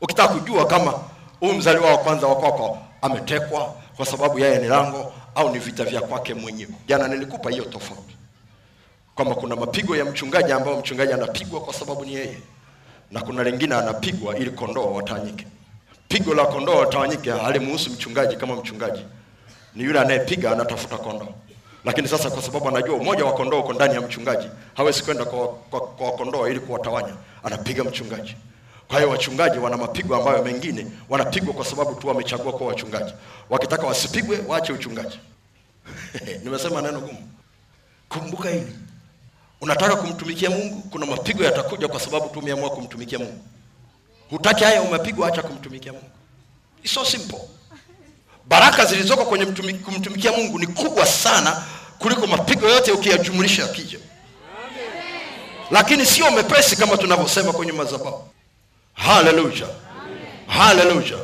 Ukitaka kujua kama huyu mzaliwa wa kwanza wa kwako ametekwa kwa sababu yeye ni lango au ni vita vya kwake mwenyewe. Jana nilikupa hiyo tofauti kwamba kuna mapigo ya mchungaji ambayo mchungaji anapigwa kwa sababu ni yeye. Na kuna lingine anapigwa ili kondoo watawanyike. Pigo la kondoo watawanyike halimuhusu mchungaji kama mchungaji. Ni yule anayepiga anatafuta kondoo. Lakini sasa kwa sababu anajua umoja wa kondoo uko ndani ya mchungaji hawezi kwenda kwa, kwa, kwa kondoo ili kuwatawanya. Anapiga mchungaji. Kwa hiyo wachungaji wana mapigo ambayo mengine wanapigwa kwa sababu tu wamechagua kuwa wachungaji. Wakitaka wasipigwe waache uchungaji. <laughs> Nimesema neno gumu. Kumbuka hili unataka kumtumikia mungu? Kuna mapigo yatakuja kwa sababu tu umeamua kumtumikia mungu. Hutaki haya umepigwa acha kumtumikia mungu. It's so simple. Baraka zilizoko kwenye mtumi, kumtumikia mungu ni kubwa sana kuliko mapigo yote ukiyajumlisha yakija. Lakini sio mepesi kama tunavyosema kwenye madhabahu. Haleluya haleluya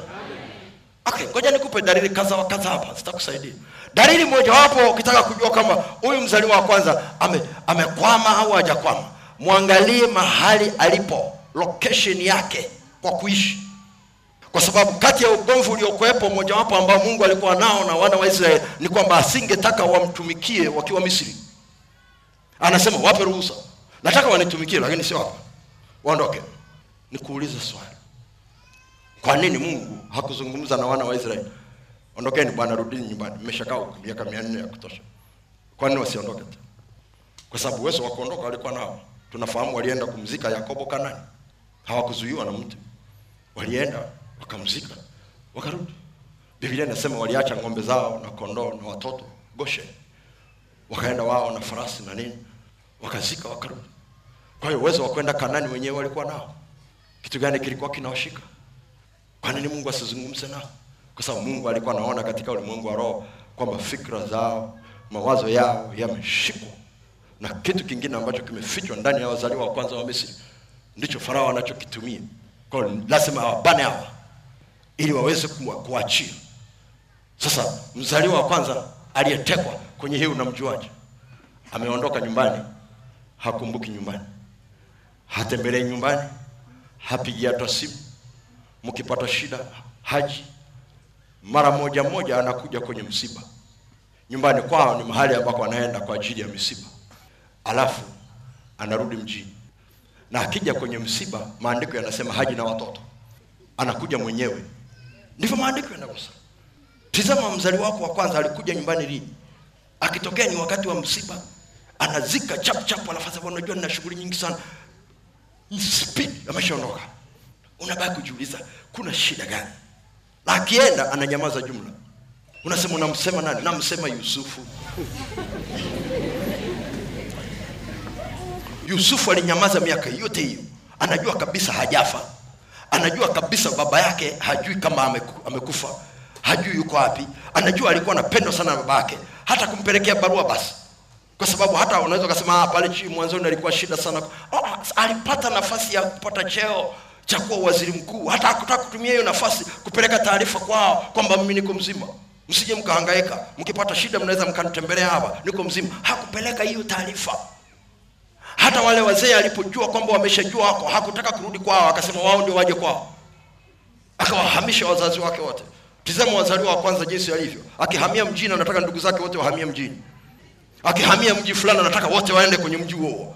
okay ngoja nikupe dalili kadha wa kadha hapa zitakusaidia dalili mojawapo ukitaka kujua kama huyu mzaliwa wa kwanza ame, amekwama au hajakwama mwangalie mahali alipo location yake kwa kuishi. Kwa sababu kati ya ugomvi uliokuwepo mojawapo ambao mungu alikuwa nao na wana wa israeli ni kwamba asingetaka wamtumikie wakiwa misri. Anasema wape ruhusa. Nataka wanitumikie lakini sio hapa. Waondoke. Nikuulize swali. Kwa nini mungu hakuzungumza na wana wa israeli ondokeni bwana rudini nyumbani. Mmeshakaa huko miaka mia nne ya kutosha. Kwa nini wasiondoke tu kwa sababu uwezo wa kuondoka walikuwa nao. Tunafahamu walienda kumzika yakobo kanani. Hawakuzuiwa na mtu. Walienda wakamzika wakarudi. Biblia inasema waliacha ng'ombe zao na kondoo na watoto goshen wakaenda wao na farasi na nini wakazika wakarudi. Kwa hiyo uwezo wa kwenda kanani wenyewe walikuwa nao. Kitu gani kilikuwa kinawashika? Kwa nini mungu asizungumze nao kwa sababu mungu alikuwa anaona katika ulimwengu wa roho kwamba fikra zao mawazo yao yameshikwa. Na kitu kingine ambacho kimefichwa ndani ya wazaliwa wa kwanza wa misri ndicho farao anachokitumia. Kwa lazima awabane hawa ili waweze kuachia. Sasa mzaliwa wa kwanza aliyetekwa kwenye hii unamjuaje? Ameondoka nyumbani hakumbuki nyumbani. Hatembelei nyumbani hapigi hata simu. Mkipata shida haji mara moja moja anakuja kwenye msiba. Nyumbani kwao ni mahali ambako anaenda kwa ajili ya misiba. Alafu anarudi mjini. Na akija kwenye msiba maandiko yanasema haji na watoto. Anakuja mwenyewe. Ndivyo maandiko yanavyosema tizama mzali wako wa kwanza alikuja nyumbani lini? Akitokea ni wakati wa msiba anazika chap chap anafasa unajua nina shughuli nyingi sana. Speed ameshaondoka. Unabaki kujiuliza kuna shida gani akienda ananyamaza jumla. Unasema unamsema nani? Namsema yusufu. Yusufu alinyamaza miaka yote hiyo. Anajua kabisa hajafa. Anajua kabisa baba yake hajui kama ameku- amekufa. Hajui yuko wapi. Anajua alikuwa anapendwa sana na baba yake. Hata kumpelekea barua basi. Kwa sababu hata unaweza ukasema "Ah, pale chini mwanzoni alikuwa shida sana. Oh, alipata nafasi ya kupata cheo cha kuwa waziri mkuu hata hakutaka kutumia hiyo nafasi kupeleka taarifa kwao kwamba mimi niko mzima. Msije mkahangaika. Mkipata shida mnaweza mkanitembelea hapa. Niko mzima. Hakupeleka hiyo taarifa. Hata wale wazee alipojua kwamba wameshajua wako hakutaka kurudi kwao. Akasema wao ndio waje kwao. Akawahamisha wazazi wake wote. Tizama wazaliwa wa kwanza jinsi alivyo. Akihamia mjini anataka ndugu zake wote wahamie mjini. Akihamia mji fulani anataka wote waende kwenye mji huo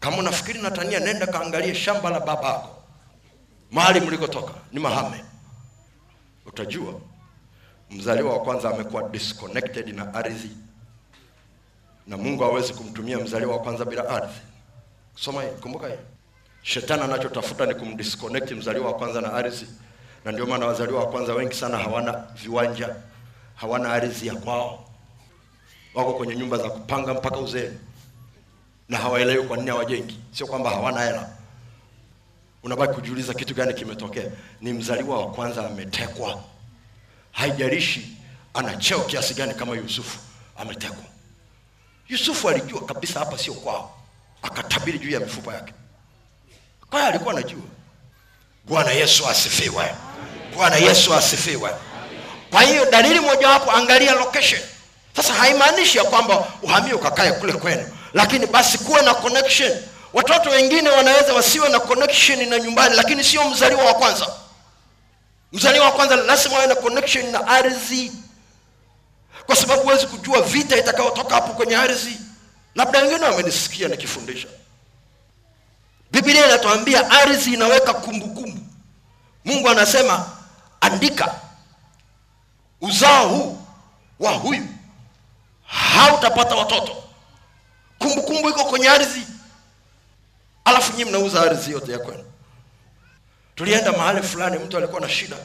kama unafikiri natania nenda kaangalie shamba la babako mahali mlikotoka ni mahame. Utajua mzaliwa wa kwanza amekuwa disconnected na ardhi. Na mungu hawezi kumtumia mzaliwa wa kwanza bila ardhi. Soma hii kumbuka hii. Shetani anachotafuta ni kumdisconnect mzaliwa wa kwanza na ardhi. Na ndio maana wazaliwa wa kwanza wengi sana hawana viwanja hawana ardhi ya kwao. Wako kwenye nyumba za kupanga mpaka uzee na hawaelewi kwa nini hawajengi. Sio kwamba hawana hela. Unabaki kujiuliza kitu gani kimetokea. Ni mzaliwa wa kwanza ametekwa. Haijalishi ana cheo kiasi gani kama yusufu ametekwa. Yusufu alijua kabisa hapa sio kwao. Akatabiri juu ya mifupa yake. Kwa hiyo alikuwa anajua. Bwana yesu asifiwe. Bwana yesu asifiwe. Kwa hiyo dalili mojawapo angalia location. Sasa haimaanishi ya kwamba uhamie ukakae kule kwenu lakini basi kuwe na connection. Watoto wengine wanaweza wasiwe na connection na nyumbani lakini sio mzaliwa wa kwanza. Mzaliwa wa kwanza lazima awe na connection na ardhi. Kwa sababu huwezi kujua vita itakayotoka hapo kwenye ardhi. Labda wengine wamenisikia nikifundisha. Biblia inatuambia ardhi inaweka kumbukumbu. Kumbu. mungu anasema andika uzao huu wa huyu hautapata watoto kumbukumbu iko kwenye ardhi. Alafu nyinyi mnauza ardhi yote ya kwenu. Tulienda mahali fulani mtu alikuwa na shida.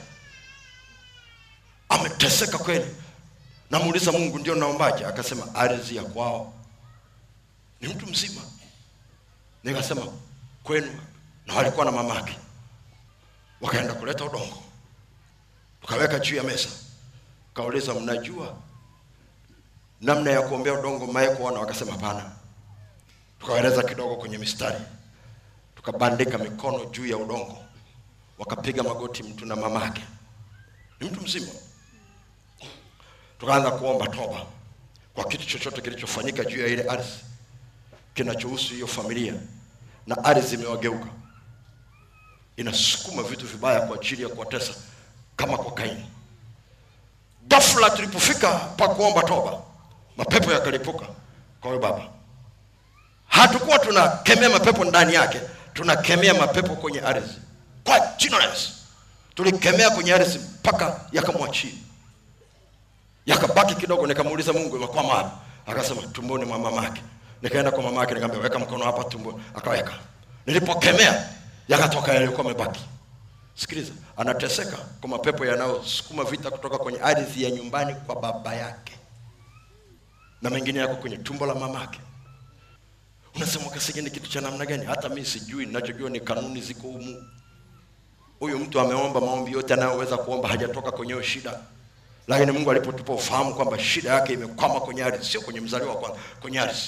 Ameteseka kweli. Namuuliza mungu ndio naombaje? Akasema ardhi ya kwao. Ni mtu mzima. Nikasema kwenu. Na walikuwa na mamake. Wakaenda kuleta udongo. Tukaweka juu ya meza. Kauliza mnajua namna ya kuombea udongo mmaye kuona? Wakasema hapana tukaeleza kidogo kwenye mistari. Tukabandika mikono juu ya udongo. Wakapiga magoti mtu na mamake. Ni mtu mzima. Tukaanza kuomba toba kwa kitu chochote kilichofanyika juu ya ile ardhi kinachohusu hiyo familia na ardhi imewageuka inasukuma vitu vibaya kwa ajili ya kuwatesa kama kwa Kaini. Ghafla tulipofika pa kuomba toba, mapepo yakalipuka kwa huyo baba. Hatukuwa tunakemea mapepo ndani yake, tunakemea mapepo kwenye ardhi kwa jina la Yesu. Tulikemea kwenye ardhi mpaka yakamwachia, yakabaki kidogo. Nikamuuliza Mungu, imekwama wapi? Akasema tumboni mwa mama yake. Nikaenda kwa mama yake, nikamwambia weka mkono hapa tumbo, akaweka. Nilipokemea yakatoka yaliyokuwa yamebaki. Sikiliza, anateseka kwa mapepo yanayosukuma vita kutoka kwenye ardhi ya nyumbani kwa baba yake, na mengine yako kwenye tumbo la mama yake. Unasema kasege ni kitu cha namna gani? Hata mimi sijui, ninachojua ni kanuni ziko humu. Huyu mtu ameomba maombi yote anayoweza kuomba, hajatoka kwenye shida, lakini Mungu alipotupa ufahamu kwamba shida yake imekwama kwenye ardhi, sio kwenye mzaliwa wa kwanza, kwenye ardhi.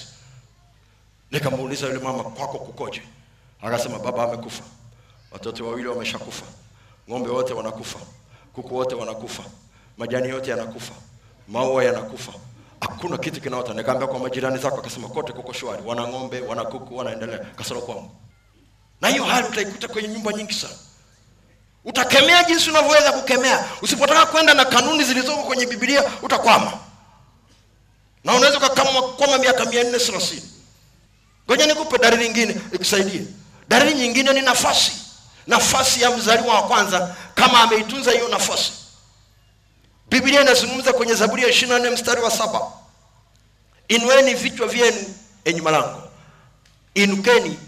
Nikamuuliza yule mama, kwako kukoje? Akasema baba amekufa, watoto wawili wameshakufa, ng'ombe wote wanakufa, kuku wote wanakufa, majani yote yanakufa, maua yanakufa, hakuna kitu kinaota. Nikaambia kwa majirani zako, akasema kote kuko shwari, wana ng'ombe, wana kuku, wanaendelea, kasoro kwangu. Na hiyo hali utaikuta kwenye nyumba nyingi sana. Utakemea jinsi unavyoweza kukemea. Usipotaka kwenda na kanuni zilizoko kwenye Biblia utakwama, na unaweza ukakwama miaka mia nne thelathini. Ngoja nikupe dalili nyingine ikusaidie. Dalili nyingine ni nafasi, nafasi ya mzaliwa wa kwanza, kama ameitunza hiyo nafasi. Biblia inazungumza kwenye Zaburi ya 24 mstari wa saba, inueni vichwa vyenu enyi malango, inukeni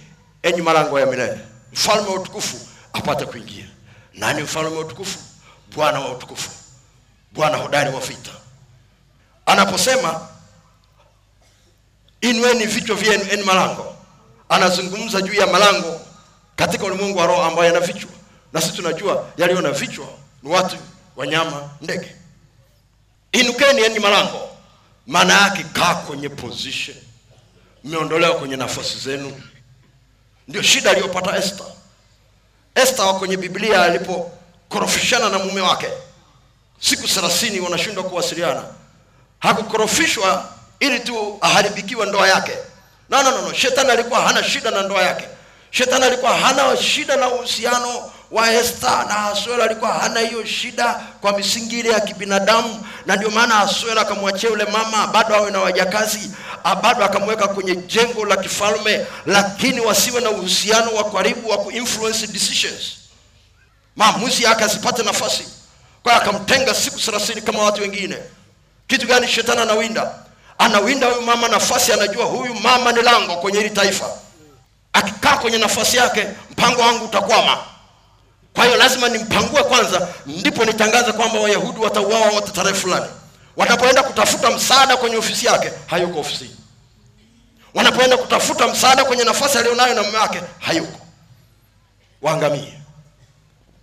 enyi malango ya milele, mfalme wa utukufu apate kuingia. Nani mfalme wa utukufu? Bwana wa utukufu, Bwana hodari wa vita. Anaposema inueni vichwa vyenu enyi malango, anazungumza juu ya malango katika ulimwengu wa roho ambayo yana vichwa, na sisi tunajua yaliyo na vichwa ni watu, wanyama, ndege. Inukeni enyi malango, maana yake kaa kwenye position, mmeondolewa kwenye nafasi zenu. Ndio shida aliyopata Esther. Esther wa kwenye Biblia alipokorofishana na mume wake siku thelathini wanashindwa kuwasiliana, hakukorofishwa ili tu aharibikiwe ndoa yake. No, no, no. Shetani alikuwa hana shida na ndoa yake. Shetani alikuwa hana shida na uhusiano wa Esther na Asuela, alikuwa hana hiyo shida kwa misingi ile ya kibinadamu, na ndio maana Asuela akamwachia yule mama bado awe na wajakazi, bado akamweka kwenye jengo la kifalme, lakini wasiwe na uhusiano wa karibu wa kuinfluence decisions, maamuzi yake asipate nafasi. Kwa hiyo akamtenga siku thelathini kama watu wengine. Kitu gani shetani anawinda? Anawinda huyu mama nafasi, anajua huyu mama ni lango kwenye hili taifa. Akikaa kwenye nafasi yake, mpango wangu utakwama. Kwa hiyo lazima nimpangue kwanza, ndipo nitangaze kwamba Wayahudi watauawa wote tarehe fulani. Wanapoenda kutafuta msaada kwenye ofisi yake, hayuko ofisini. Wanapoenda kutafuta msaada kwenye nafasi aliyonayo na mume wake, hayuko. Waangamie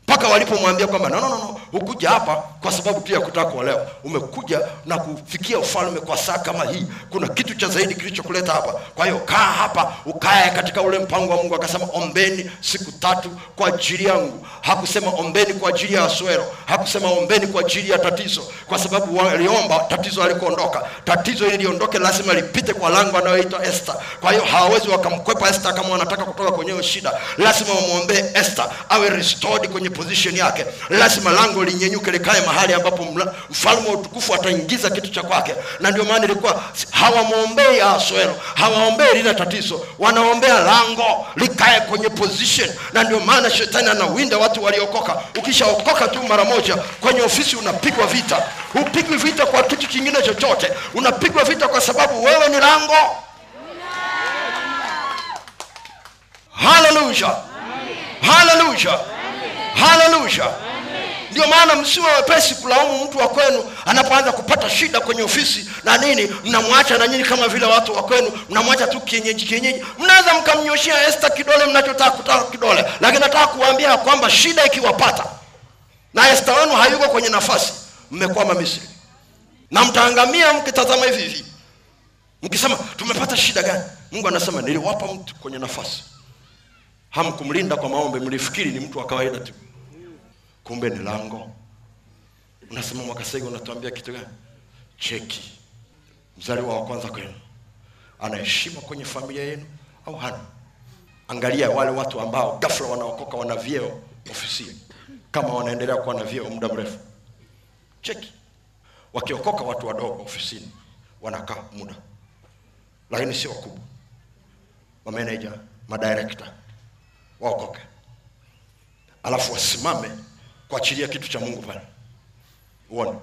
mpaka walipomwambia kwamba no, no, no, no, hukuja hapa kwa sababu pia kutaka kuolewa. Umekuja na kufikia ufalme kwa saa kama hii. Kuna kitu cha zaidi kilichokuleta hapa. Kwa hiyo kaa hapa, ukae katika ule mpango wa Mungu. Akasema ombeni siku tatu kwa ajili yangu. Hakusema ombeni kwa ajili ya Aswero, hakusema ombeni kwa ajili ya tatizo, kwa sababu waliomba tatizo alikuondoka. Tatizo ili liondoke, lazima lipite kwa lango anayoitwa Esther. Kwa hiyo hawawezi wakamkwepa Esther kama wanataka kutoka kwenye shida. Lazima wamwombee Esther awe restored kwenye position yake. Lazima lango linyenyuke likae mahali ambapo mfalme wa utukufu ataingiza kitu cha kwake, na ndio maana ilikuwa hawamwombei Ahasuero, hawaombei lile tatizo, wanaombea lango likae kwenye position. Na ndio maana shetani anawinda watu waliokoka. Ukishaokoka tu mara moja kwenye ofisi unapigwa vita. Hupigwi vita kwa kitu kingine chochote, unapigwa vita kwa sababu wewe ni lango. Haleluya, haleluya, haleluya. Ndio maana msiwe wepesi kulaumu mtu wa kwenu anapoanza kupata shida kwenye ofisi na nini, mnamwacha na nyinyi kama vile watu wa kwenu mnamwacha tu kienyeji kienyeji. Mnaweza mkamnyoshia Esther kidole mnachotaka kutaka kidole, lakini nataka kuwaambia kwamba shida ikiwapata na Esther wenu hayuko kwenye nafasi, mmekwama Misri. Na mtaangamia mkitazama hivi hivi, mkisema tumepata shida gani? Mungu anasema niliwapa mtu kwenye nafasi, hamkumlinda kwa maombi, mlifikiri ni mtu wa kawaida tu kumbe ni lango. Unasema Mwakasege, unatuambia kitu gani? Cheki. Mzaliwa wa kwanza kwenu. Anaheshima kwenye familia yenu au hana? angalia wale watu ambao ghafla wanaokoka wana vyeo ofisini. Kama wanaendelea kuwa na vyeo muda mrefu. Cheki. Wakiokoka watu wadogo ofisini wanakaa muda. Lakini sio wakubwa mameneja madirekta waokoke. Alafu wasimame kuachilia kitu cha mungu pale. Uone.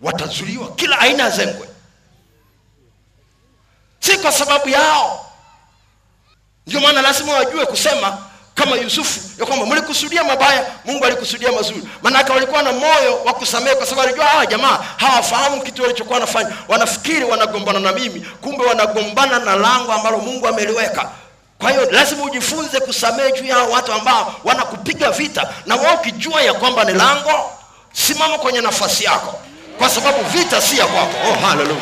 Watazuliwa kila aina ya zengwe. Si kwa sababu yao. Ndio maana lazima wajue kusema kama yusufu ya kwamba mlikusudia mabaya mungu alikusudia mazuri. Maanake walikuwa na moyo wa kusamehe kwa sababu alijua hawa jamaa hawafahamu kitu walichokuwa wanafanya. Wanafikiri wanagombana na mimi kumbe wanagombana na lango ambalo mungu ameliweka kwa hiyo lazima ujifunze kusamehe juu ya watu ambao wanakupiga vita. Na wao ukijua ya kwamba ni lango simama kwenye nafasi yako. Kwa sababu vita si ya kwako. Oh, haleluya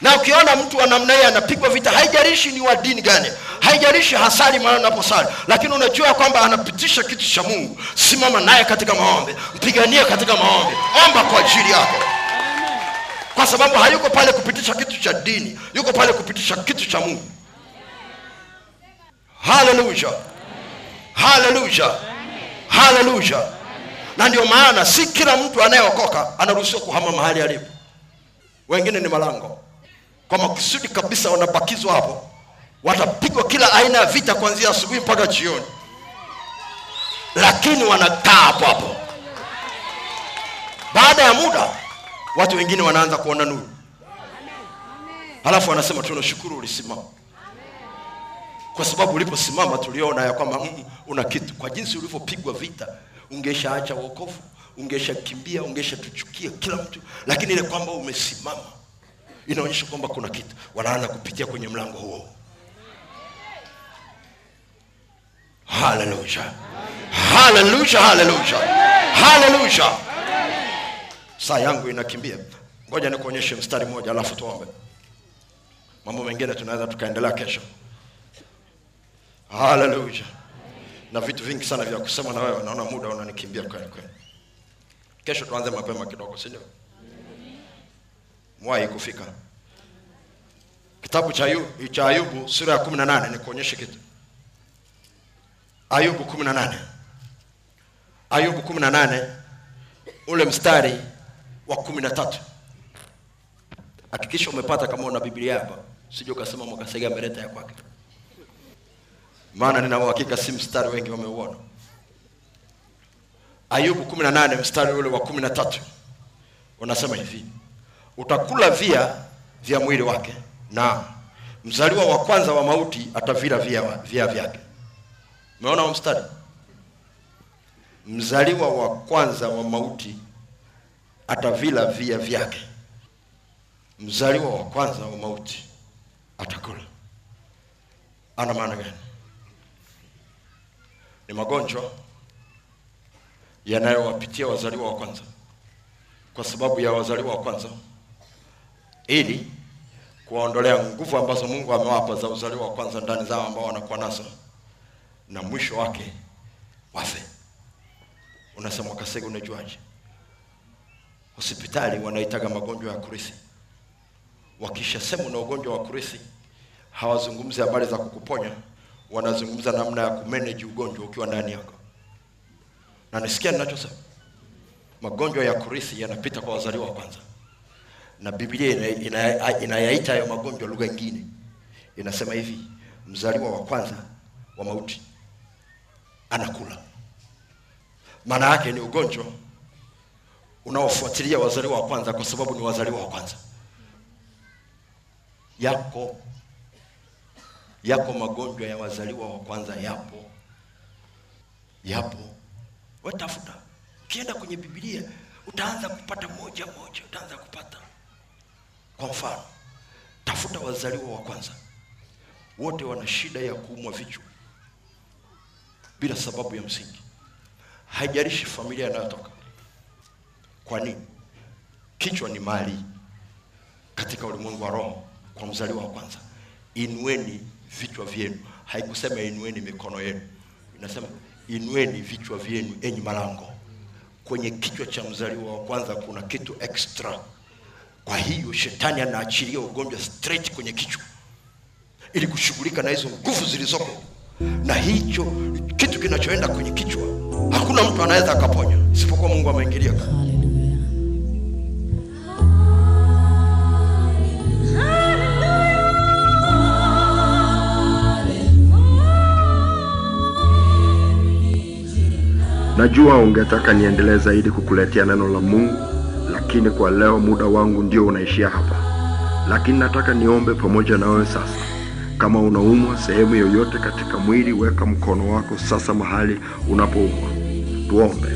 na ukiona mtu wa namna hiyo anapigwa vita haijarishi ni wa dini gani haijarishi hasali mahali unaposali lakini unajua kwamba anapitisha kitu cha mungu. Simama naye katika maombi mpiganie katika maombi. Omba kwa ajili yake kwa sababu hayuko pale kupitisha kitu cha dini yuko pale kupitisha kitu cha mungu. Haleluya haleluya haleluya na ndio maana si kila mtu anayeokoka anaruhusiwa kuhama mahali alipo. Wengine ni malango. Kwa makusudi kabisa wanabakizwa hapo. Watapigwa kila aina ya vita kuanzia asubuhi mpaka jioni. Lakini wanakaa hapo hapo. Baada ya muda watu wengine wanaanza kuona nuru. Halafu anasema tunashukuru ulisimama. Kwa sababu uliposimama tuliona ya kwamba mm, una kitu. Kwa jinsi ulivyopigwa vita ungeshaacha wokovu ungeshakimbia ungeshatuchukia kila mtu. Lakini ile kwamba umesimama inaonyesha kwamba kuna kitu. Wanaanza kupitia kwenye mlango huo. Haleluya haleluya haleluya haleluya saa yangu inakimbia. Ngoja nikuonyeshe mstari mmoja alafu tuombe. Mambo mengine tunaweza tukaendelea kesho. Haleluya. Na vitu vingi sana vya kusema na wewe naona muda unanikimbia kweli kweli. Kesho tuanze mapema kidogo si ndio? Mwai kufika. Kitabu cha Ayubu, cha Ayubu sura ya 18 nikuonyeshe kitu. Ayubu 18 Ayubu 18 ule mstari wa 13 hakikisha umepata kama una Biblia hapa sije ukasema mwakasega ameleta ya kwake. Maana nina uhakika si mstari wengi wameuona. Ayubu 18 mstari ule wa 13 unasema hivi. Utakula via vya mwili wake na mzaliwa wa kwanza wa mauti atavila via, via vyake. Umeona mstari? Mzaliwa wa kwanza wa mauti atavila via vyake. Mzaliwa wa kwanza wa mauti atakula. Ana maana gani? Ni magonjwa yanayowapitia wazaliwa wa kwanza. Kwa sababu ya wazaliwa wa kwanza ili kuwaondolea nguvu ambazo mungu amewapa za uzaliwa wa kwanza ndani zao ambao wanakuwa nazo na mwisho wake wafe. Unasema kasege unajuaje hospitali wanaitaga magonjwa ya kurithi wakishasema na ugonjwa wa kurithi hawazungumzi habari za kukuponya wanazungumza namna ya kumanage ugonjwa ukiwa ndani yako. Na nisikia ninachosema magonjwa ya kurithi yanapita kwa wazaliwa wa kwanza. Na biblia inayaita ina, ina, hayo magonjwa lugha nyingine. Inasema hivi mzaliwa wa kwanza wa mauti anakula. Maana yake ni ugonjwa unaofuatilia wazaliwa wa kwanza kwa sababu ni wazaliwa wa kwanza. Yako yako magonjwa ya wazaliwa wa kwanza yapo. Yapo. Watafuta ukienda kwenye bibilia utaanza kupata moja moja. Utaanza kupata. Kwa mfano tafuta wazaliwa wa kwanza. Wote wana shida ya kuumwa vichwa. Bila sababu ya msingi. Haijarishi familia inayotoka kwa nini? Kichwa ni mali katika ulimwengu wa roho kwa mzaliwa wa kwanza. Inueni vichwa vyenu. Haikusema inueni mikono yenu. Inasema inueni vichwa vyenu enyi malango. Kwenye kichwa cha mzaliwa wa kwanza kuna kitu extra. Kwa hiyo shetani anaachilia ugonjwa straight kwenye kichwa ili kushughulika na hizo nguvu zilizoko na hicho kitu kinachoenda kwenye kichwa. Hakuna mtu anaweza akaponya isipokuwa Mungu ameingilia Najua ungetaka niendelee zaidi kukuletea neno la Mungu, lakini kwa leo muda wangu ndio unaishia hapa. Lakini nataka niombe pamoja na wewe sasa. Kama unaumwa sehemu yoyote katika mwili, weka mkono wako sasa mahali unapoumwa. Tuombe.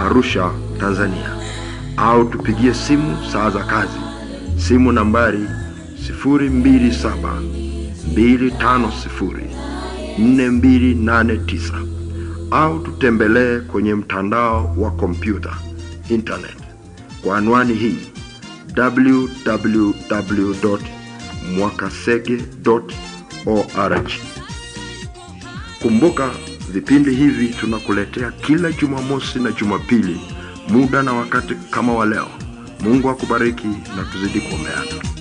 Arusha, Tanzania, au tupigie simu saa za kazi, simu nambari 027 250 4289 au tutembelee kwenye mtandao wa kompyuta internet. Kwa anwani hii www.mwakasege.org. Kumbuka vipindi hivi tunakuletea kila Jumamosi na Jumapili, muda na wakati kama wa leo. Mungu akubariki na tuzidi kuombeana.